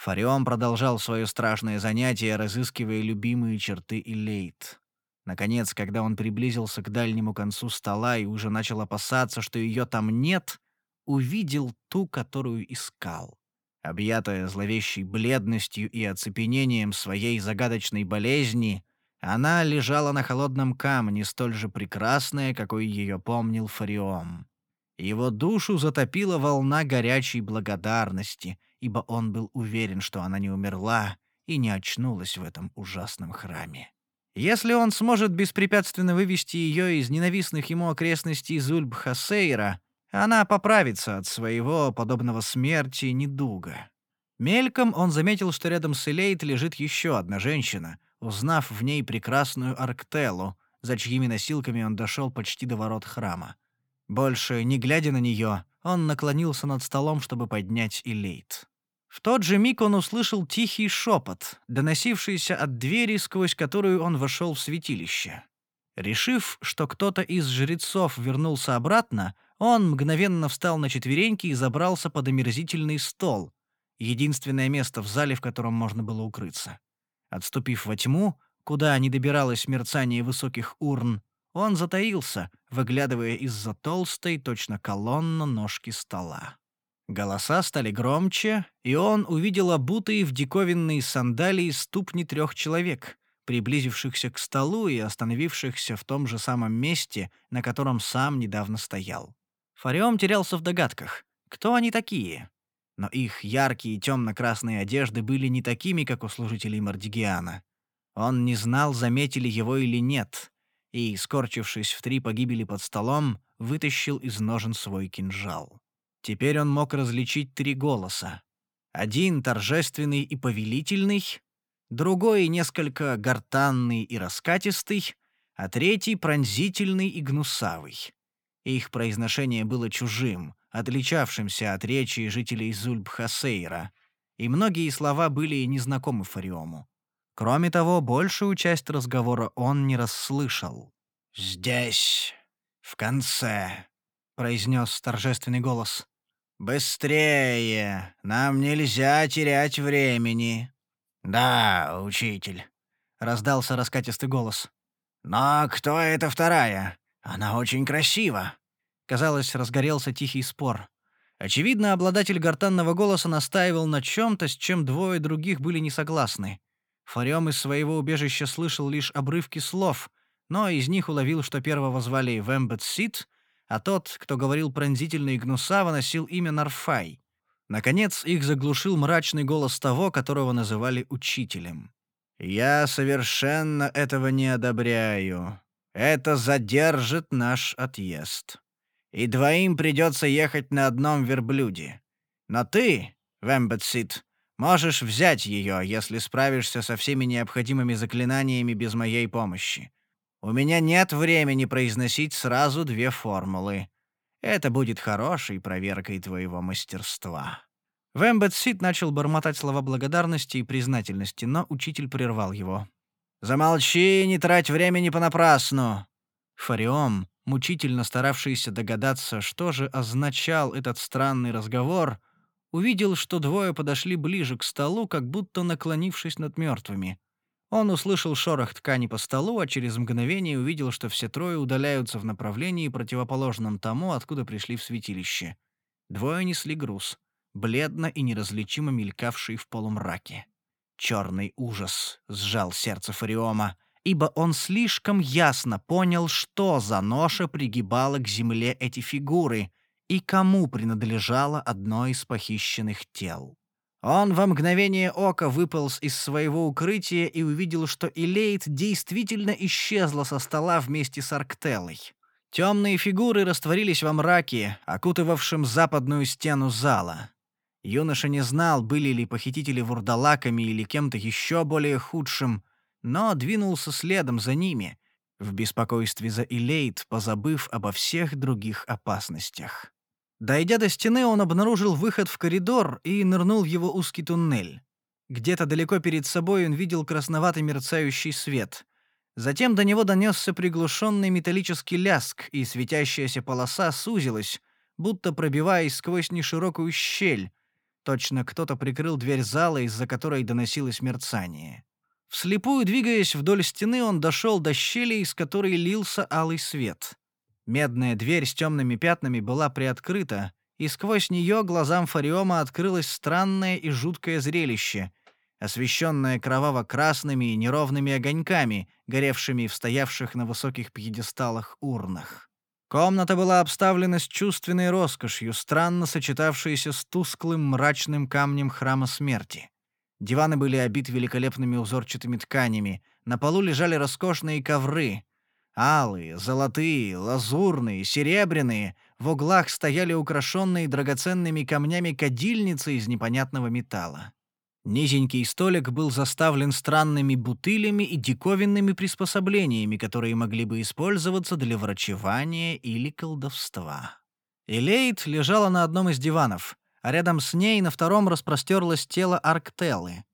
[SPEAKER 1] Фарион продолжал свое страшное занятие, разыскивая любимые черты Илейт. Наконец, когда он приблизился к дальнему концу стола и уже начал опасаться, что ее там нет, увидел ту, которую искал. Объятая зловещей бледностью и оцепенением своей загадочной болезни, она лежала на холодном камне, столь же прекрасная, какой ее помнил Фариом. Его душу затопила волна горячей благодарности — ибо он был уверен, что она не умерла и не очнулась в этом ужасном храме. Если он сможет беспрепятственно вывести ее из ненавистных ему окрестностей Зульб-Хасейра, она поправится от своего, подобного смерти, недуга. Мельком он заметил, что рядом с Элейт лежит еще одна женщина, узнав в ней прекрасную Арктелу, за чьими носилками он дошел почти до ворот храма. Больше, не глядя на нее, он наклонился над столом, чтобы поднять Илейт. В тот же миг он услышал тихий шепот, доносившийся от двери, сквозь которую он вошел в святилище. Решив, что кто-то из жрецов вернулся обратно, он мгновенно встал на четвереньки и забрался под омерзительный стол, единственное место в зале, в котором можно было укрыться. Отступив во тьму, куда не добиралось мерцание высоких урн, он затаился, выглядывая из-за толстой, точно колонна ножки стола. Голоса стали громче, и он увидел обутые в диковинные сандалии ступни трех человек, приблизившихся к столу и остановившихся в том же самом месте, на котором сам недавно стоял. Фариом терялся в догадках. Кто они такие? Но их яркие темно-красные одежды были не такими, как у служителей Мардигиана. Он не знал, заметили его или нет, и, скорчившись в три погибели под столом, вытащил из ножен свой кинжал. Теперь он мог различить три голоса. Один торжественный и повелительный, другой несколько гортанный и раскатистый, а третий — пронзительный и гнусавый. Их произношение было чужим, отличавшимся от речи жителей Зульбхасейра, и многие слова были незнакомы Фариому. Кроме того, большую часть разговора он не расслышал. «Здесь, в конце», — произнес торжественный голос. «Быстрее! Нам нельзя терять времени!» «Да, учитель», — раздался раскатистый голос. «Но кто эта вторая? Она очень красива!» Казалось, разгорелся тихий спор. Очевидно, обладатель гортанного голоса настаивал на чем-то, с чем двое других были не согласны. Фарем из своего убежища слышал лишь обрывки слов, но из них уловил, что первого звали Вэмбет Сит, а тот, кто говорил пронзительно и гнусаво, носил имя Нарфай. Наконец, их заглушил мрачный голос того, которого называли учителем. «Я совершенно этого не одобряю. Это задержит наш отъезд» и двоим придется ехать на одном верблюде. Но ты, Вэмбетсит, можешь взять ее, если справишься со всеми необходимыми заклинаниями без моей помощи. У меня нет времени произносить сразу две формулы. Это будет хорошей проверкой твоего мастерства». Вэмбетсит начал бормотать слова благодарности и признательности, но учитель прервал его. «Замолчи и не трать времени понапрасну!» Фариом, мучительно старавшийся догадаться, что же означал этот странный разговор, увидел, что двое подошли ближе к столу, как будто наклонившись над мертвыми. Он услышал шорох ткани по столу, а через мгновение увидел, что все трое удаляются в направлении, противоположном тому, откуда пришли в святилище. Двое несли груз, бледно и неразличимо мелькавший в полумраке. Черный ужас сжал сердце Фариома — ибо он слишком ясно понял, что за ноша пригибала к земле эти фигуры и кому принадлежало одно из похищенных тел. Он во мгновение ока выполз из своего укрытия и увидел, что Илейт действительно исчезла со стола вместе с Арктеллой. Темные фигуры растворились во мраке, окутывавшем западную стену зала. Юноша не знал, были ли похитители вурдалаками или кем-то еще более худшим, но двинулся следом за ними, в беспокойстве за Илейт, позабыв обо всех других опасностях. Дойдя до стены, он обнаружил выход в коридор и нырнул в его узкий туннель. Где-то далеко перед собой он видел красноватый мерцающий свет. Затем до него донесся приглушенный металлический ляск, и светящаяся полоса сузилась, будто пробиваясь сквозь неширокую щель. Точно кто-то прикрыл дверь зала, из-за которой доносилось мерцание. Вслепую двигаясь вдоль стены, он дошел до щели, из которой лился алый свет. Медная дверь с темными пятнами была приоткрыта, и сквозь нее глазам Фариома открылось странное и жуткое зрелище, освещенное кроваво-красными и неровными огоньками, горевшими в стоявших на высоких пьедесталах урнах. Комната была обставлена с чувственной роскошью, странно сочетавшейся с тусклым мрачным камнем храма смерти. Диваны были обиты великолепными узорчатыми тканями. На полу лежали роскошные ковры. Алые, золотые, лазурные, серебряные. В углах стояли украшенные драгоценными камнями кадильницы из непонятного металла. Низенький столик был заставлен странными бутылями и диковинными приспособлениями, которые могли бы использоваться для врачевания или колдовства. Элейт лежала на одном из диванов а рядом с ней на втором распростерлось тело Арктеллы.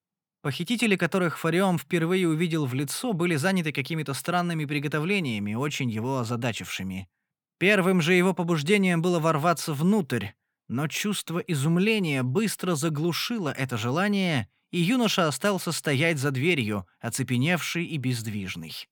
[SPEAKER 1] Похитители, которых Фариом впервые увидел в лицо, были заняты какими-то странными приготовлениями, очень его озадачившими. Первым же его побуждением было ворваться внутрь, но чувство изумления быстро заглушило это желание, и юноша остался стоять за дверью, оцепеневший и бездвижный.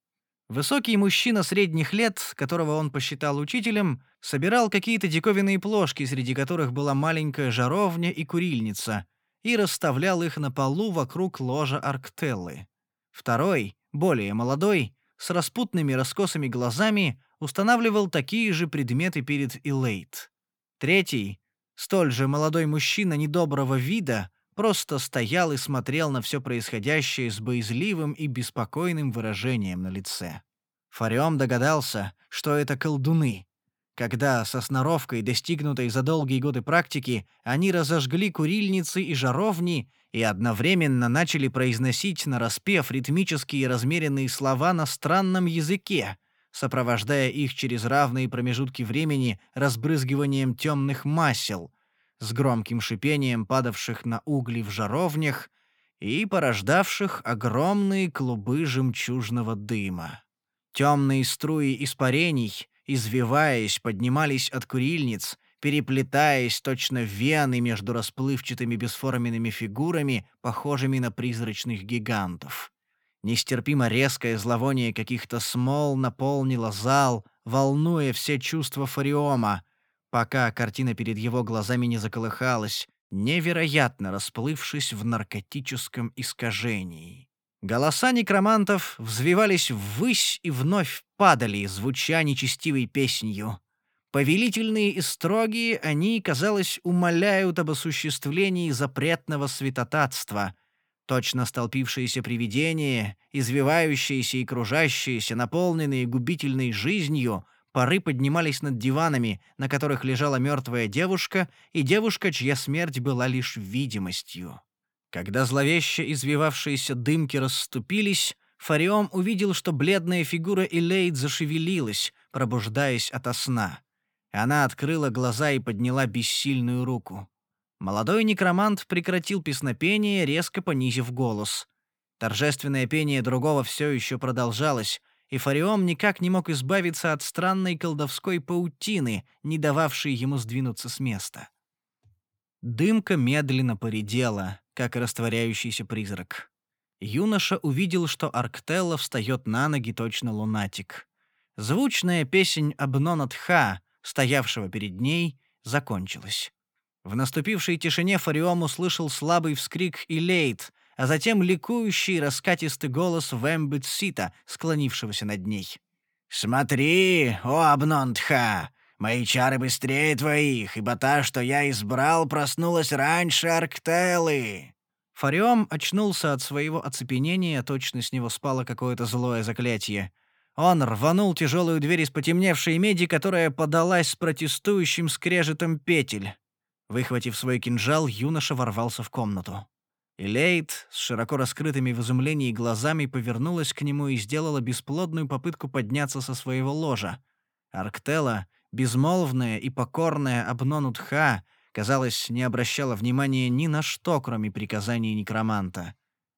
[SPEAKER 1] Высокий мужчина средних лет, которого он посчитал учителем, собирал какие-то диковинные плошки, среди которых была маленькая жаровня и курильница, и расставлял их на полу вокруг ложа Арктеллы. Второй, более молодой, с распутными раскосыми глазами, устанавливал такие же предметы перед Илейт. Третий, столь же молодой мужчина недоброго вида, просто стоял и смотрел на все происходящее с боязливым и беспокойным выражением на лице. Фариом догадался, что это колдуны. Когда со сноровкой, достигнутой за долгие годы практики, они разожгли курильницы и жаровни и одновременно начали произносить нараспев ритмические размеренные слова на странном языке, сопровождая их через равные промежутки времени разбрызгиванием темных масел, с громким шипением падавших на угли в жаровнях и порождавших огромные клубы жемчужного дыма. Темные струи испарений, извиваясь, поднимались от курильниц, переплетаясь точно вены между расплывчатыми бесформенными фигурами, похожими на призрачных гигантов. Нестерпимо резкое зловоние каких-то смол наполнило зал, волнуя все чувства Фариома, пока картина перед его глазами не заколыхалась, невероятно расплывшись в наркотическом искажении. Голоса некромантов взвивались ввысь и вновь падали, звуча нечестивой песнью. Повелительные и строгие, они, казалось, умоляют об осуществлении запретного святотатства. Точно столпившиеся привидения, извивающиеся и кружащиеся, наполненные губительной жизнью, Пары поднимались над диванами, на которых лежала мертвая девушка, и девушка, чья смерть была лишь видимостью. Когда зловеще извивавшиеся дымки расступились, Фариом увидел, что бледная фигура Илейд зашевелилась, пробуждаясь ото сна. Она открыла глаза и подняла бессильную руку. Молодой некромант прекратил песнопение, резко понизив голос. Торжественное пение другого все еще продолжалось, и Фариом никак не мог избавиться от странной колдовской паутины, не дававшей ему сдвинуться с места. Дымка медленно поредела, как растворяющийся призрак. Юноша увидел, что Арктелла встает на ноги точно лунатик. Звучная песнь Абнонатха, стоявшего перед ней, закончилась. В наступившей тишине Фариом услышал слабый вскрик Илейт — а затем ликующий раскатистый голос Вэмбетсита, склонившегося над ней. «Смотри, о Абнонтха! Мои чары быстрее твоих, ибо та, что я избрал, проснулась раньше Арктелы!» Фариом очнулся от своего оцепенения, точно с него спало какое-то злое заклятие. Он рванул тяжелую дверь из потемневшей меди, которая подалась с протестующим скрежетом петель. Выхватив свой кинжал, юноша ворвался в комнату. Илейт с широко раскрытыми в изумлении глазами повернулась к нему и сделала бесплодную попытку подняться со своего ложа. Арктела, безмолвная и покорная Абнонутха, казалось, не обращала внимания ни на что, кроме приказаний некроманта.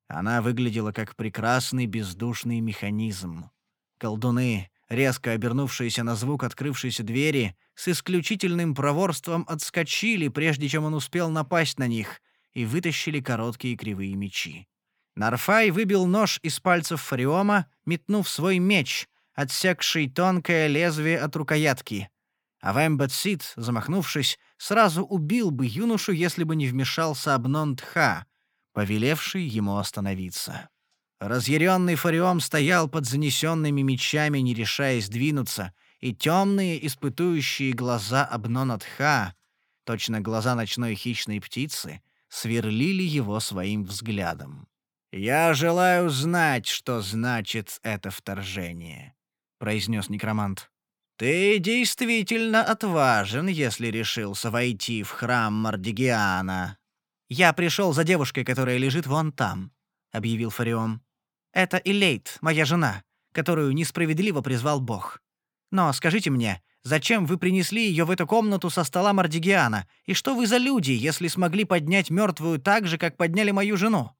[SPEAKER 1] Она выглядела как прекрасный бездушный механизм. Колдуны, резко обернувшиеся на звук открывшейся двери, с исключительным проворством отскочили, прежде чем он успел напасть на них, и вытащили короткие кривые мечи. Нарфай выбил нож из пальцев Фариома, метнув свой меч, отсекший тонкое лезвие от рукоятки. А Вэмбетсит, замахнувшись, сразу убил бы юношу, если бы не вмешался Абнон Тха, повелевший ему остановиться. Разъяренный Фариом стоял под занесенными мечами, не решаясь двинуться, и темные испытующие глаза Абнона Тха, точно глаза ночной хищной птицы, сверлили его своим взглядом. «Я желаю знать, что значит это вторжение», — произнес некромант. «Ты действительно отважен, если решился войти в храм Мардигиана». «Я пришел за девушкой, которая лежит вон там», — объявил Фариом. «Это Илейт, моя жена, которую несправедливо призвал Бог. Но скажите мне, Зачем вы принесли ее в эту комнату со стола Мардигиана? И что вы за люди, если смогли поднять мертвую так же, как подняли мою жену?»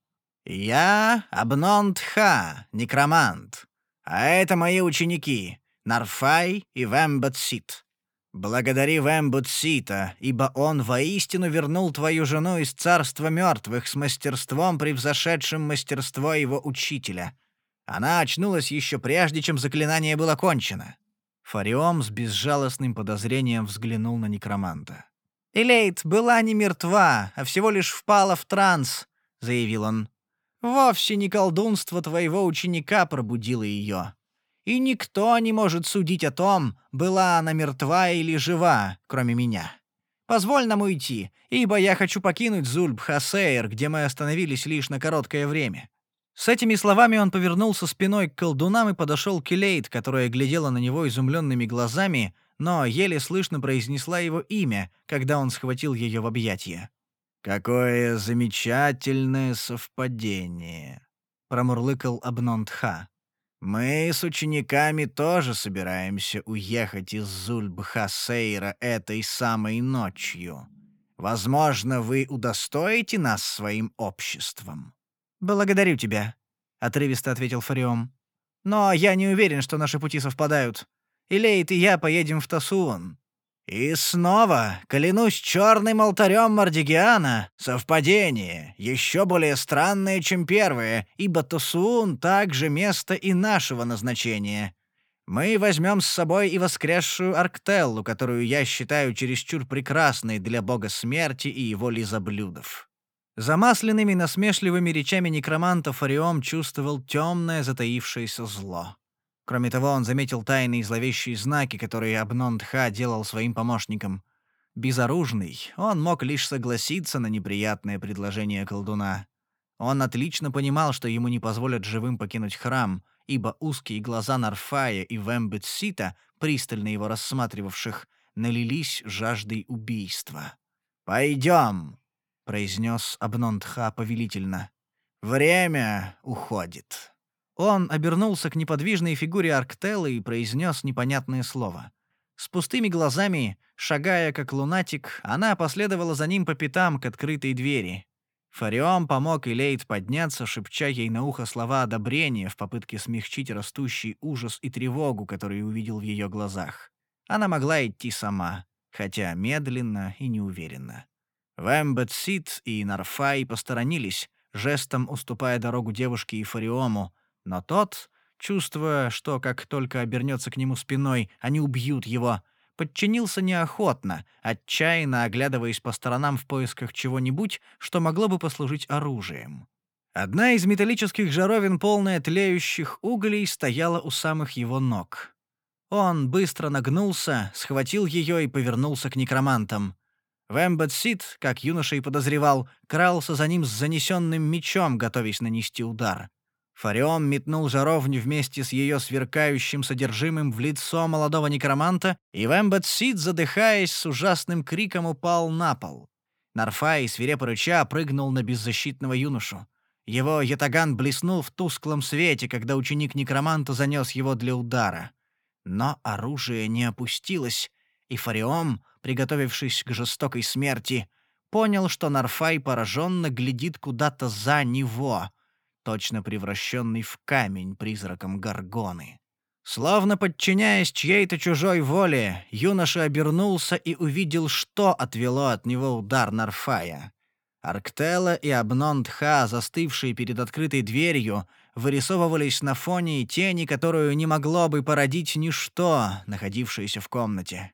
[SPEAKER 1] «Я Абнонтха, некромант. А это мои ученики, Нарфай и Вэмбатсит. Благодари Вэмбутсита, ибо он воистину вернул твою жену из царства мертвых с мастерством, превзошедшим мастерство его учителя. Она очнулась еще прежде, чем заклинание было кончено. Фариом с безжалостным подозрением взглянул на некроманта. «Элейт была не мертва, а всего лишь впала в транс», — заявил он. «Вовсе не колдунство твоего ученика пробудило ее. И никто не может судить о том, была она мертва или жива, кроме меня. Позволь нам уйти, ибо я хочу покинуть Зульб-Хасейр, где мы остановились лишь на короткое время. С этими словами он повернулся спиной к колдунам и подошел к Элейд, которая глядела на него изумленными глазами, но еле слышно произнесла его имя, когда он схватил ее в объятия. «Какое замечательное совпадение!» — промурлыкал Абнонтха. Мы с учениками тоже собираемся уехать из Зульбхасейра этой самой ночью. Возможно, вы удостоите нас своим обществом». «Благодарю тебя», — отрывисто ответил Фариом. «Но я не уверен, что наши пути совпадают. Илейт и я поедем в Тасуон». «И снова, клянусь черным алтарем Мардигиана, совпадение, еще более странное, чем первое, ибо Тасуун также место и нашего назначения. Мы возьмем с собой и воскресшую Арктеллу, которую я считаю чересчур прекрасной для бога смерти и его лизоблюдов». Замасленными насмешливыми речами некроманта Фариом чувствовал темное затаившееся зло. Кроме того, он заметил тайные зловещие знаки, которые Абнон-Тха делал своим помощникам. Безоружный, он мог лишь согласиться на неприятное предложение колдуна. Он отлично понимал, что ему не позволят живым покинуть храм, ибо узкие глаза Нарфая и Вэмбетсита, пристально его рассматривавших, налились жаждой убийства. «Пойдем», — произнес Абнонтха повелительно. «Время уходит». Он обернулся к неподвижной фигуре Арктеллы и произнес непонятное слово. С пустыми глазами, шагая как лунатик, она последовала за ним по пятам к открытой двери. Фариом помог Илейт подняться, шепча ей на ухо слова одобрения в попытке смягчить растущий ужас и тревогу, который увидел в ее глазах. Она могла идти сама, хотя медленно и неуверенно. Вэмбетсит и Нарфай посторонились, жестом уступая дорогу девушке и Фариому, но тот, чувствуя, что как только обернется к нему спиной, они убьют его, подчинился неохотно, отчаянно оглядываясь по сторонам в поисках чего-нибудь, что могло бы послужить оружием. Одна из металлических жаровин, полная тлеющих углей, стояла у самых его ног. Он быстро нагнулся, схватил ее и повернулся к некромантам. Вэмбет Сид, как юноша и подозревал, крался за ним с занесенным мечом, готовясь нанести удар. Фарион метнул жаровню вместе с ее сверкающим содержимым в лицо молодого некроманта, и Вэмбет Сид, задыхаясь, с ужасным криком упал на пол. Нарфай, свирепо рыча, прыгнул на беззащитного юношу. Его ятаган блеснул в тусклом свете, когда ученик некроманта занес его для удара. Но оружие не опустилось, и Фариом, приготовившись к жестокой смерти, понял, что Нарфай пораженно глядит куда-то за него — точно превращенный в камень призраком Гаргоны. Словно подчиняясь чьей-то чужой воле, юноша обернулся и увидел, что отвело от него удар Нарфая. Арктела и Абнон-Тха, застывшие перед открытой дверью, вырисовывались на фоне тени, которую не могло бы породить ничто, находившееся в комнате.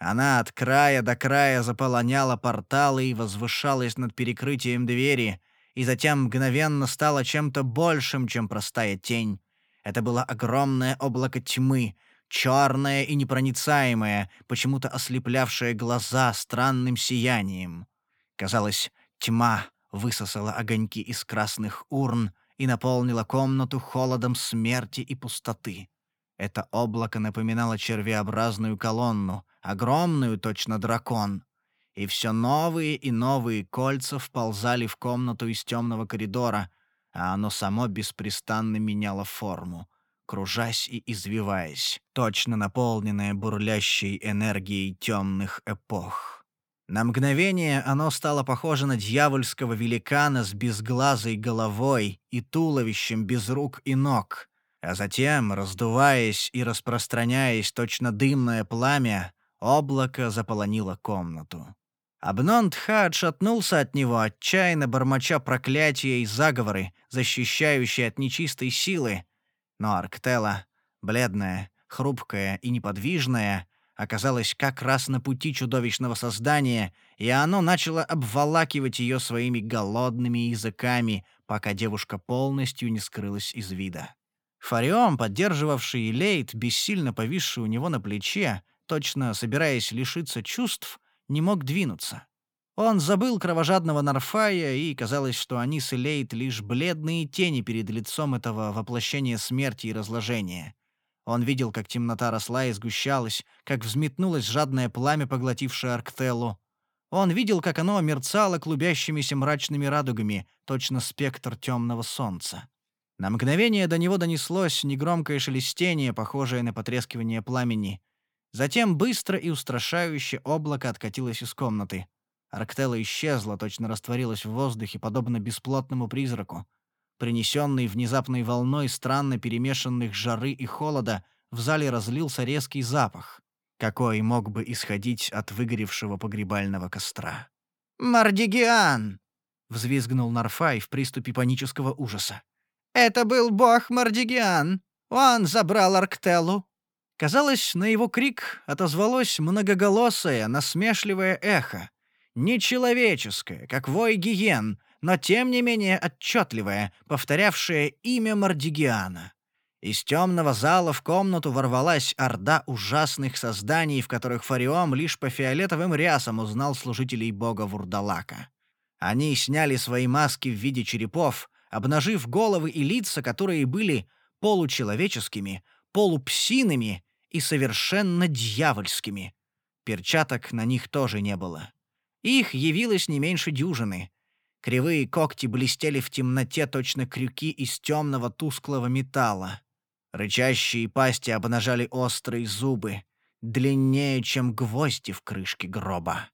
[SPEAKER 1] Она от края до края заполоняла порталы и возвышалась над перекрытием двери — и затем мгновенно стало чем-то большим, чем простая тень. Это было огромное облако тьмы, черное и непроницаемое, почему-то ослеплявшее глаза странным сиянием. Казалось, тьма высосала огоньки из красных урн и наполнила комнату холодом смерти и пустоты. Это облако напоминало червеобразную колонну, огромную, точно дракон и все новые и новые кольца вползали в комнату из темного коридора, а оно само беспрестанно меняло форму, кружась и извиваясь, точно наполненное бурлящей энергией темных эпох. На мгновение оно стало похоже на дьявольского великана с безглазой головой и туловищем без рук и ног, а затем, раздуваясь и распространяясь точно дымное пламя, облако заполонило комнату. Абнон-Тха отшатнулся от него, отчаянно бормоча проклятия и заговоры, защищающие от нечистой силы. Но Арктела, бледная, хрупкая и неподвижная, оказалась как раз на пути чудовищного создания, и оно начало обволакивать ее своими голодными языками, пока девушка полностью не скрылась из вида. Фариом, поддерживавший Лейт, бессильно повисший у него на плече, точно собираясь лишиться чувств, не мог двинуться. Он забыл кровожадного Нарфая, и казалось, что они с Элейт лишь бледные тени перед лицом этого воплощения смерти и разложения. Он видел, как темнота росла и сгущалась, как взметнулось жадное пламя, поглотившее Арктеллу. Он видел, как оно мерцало клубящимися мрачными радугами, точно спектр темного солнца. На мгновение до него донеслось негромкое шелестение, похожее на потрескивание пламени. Затем быстро и устрашающе облако откатилось из комнаты. Арктела исчезла, точно растворилась в воздухе, подобно бесплотному призраку. Принесенный внезапной волной странно перемешанных жары и холода, в зале разлился резкий запах, какой мог бы исходить от выгоревшего погребального костра. «Мардигиан!» — взвизгнул Нарфай в приступе панического ужаса. Это был бог Мардигиан. Он забрал Арктеллу. Казалось, на его крик отозвалось многоголосое, насмешливое эхо. Нечеловеческое, как вой гиен, но тем не менее отчетливое, повторявшее имя Мардигиана. Из темного зала в комнату ворвалась орда ужасных созданий, в которых Фариом лишь по фиолетовым рясам узнал служителей бога Вурдалака. Они сняли свои маски в виде черепов, обнажив головы и лица, которые были получеловеческими, полупсиными и совершенно дьявольскими. Перчаток на них тоже не было. Их явилось не меньше дюжины. Кривые когти блестели в темноте точно крюки из темного тусклого металла. Рычащие пасти обнажали острые зубы, длиннее, чем гвозди в крышке гроба.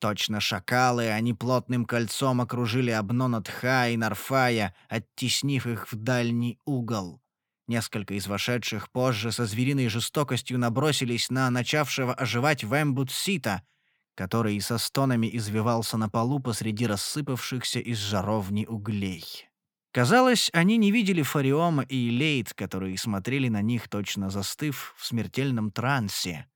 [SPEAKER 1] Точно шакалы, они плотным кольцом окружили Абнона и Нарфая, оттеснив их в дальний угол. Несколько из вошедших позже со звериной жестокостью набросились на начавшего оживать Вэмбутсита, который со стонами извивался на полу посреди рассыпавшихся из жаровни углей. Казалось, они не видели Фариома и Лейт, которые смотрели на них, точно застыв в смертельном трансе.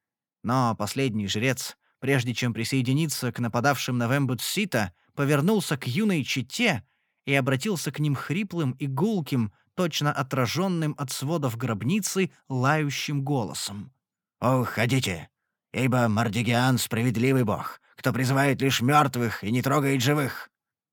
[SPEAKER 1] Но последний жрец — прежде чем присоединиться к нападавшим на Вембутсита, повернулся к юной чете и обратился к ним хриплым и гулким, точно отраженным от сводов гробницы, лающим голосом.
[SPEAKER 2] «Уходите, ибо Мардигиан — справедливый бог, кто призывает лишь мертвых и не трогает живых.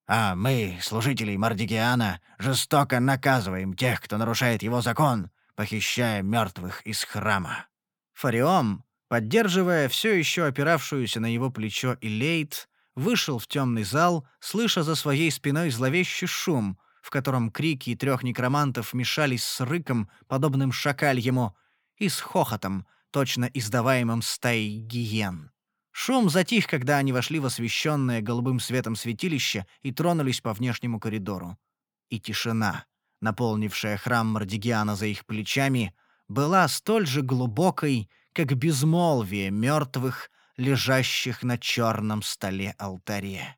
[SPEAKER 2] А мы, служители Мардигиана, жестоко наказываем тех, кто нарушает его закон, похищая мертвых из храма».
[SPEAKER 1] Фариом, Поддерживая все еще опиравшуюся на его плечо Илейт, вышел в темный зал, слыша за своей спиной зловещий шум, в котором крики трех некромантов мешались с рыком, подобным шакальему, и с хохотом, точно издаваемым стаей гиен. Шум затих, когда они вошли в освещенное голубым светом святилище и тронулись по внешнему коридору. И тишина, наполнившая храм Мардигиана за их плечами, была столь же глубокой, как безмолвие мертвых, лежащих на черном столе алтаре.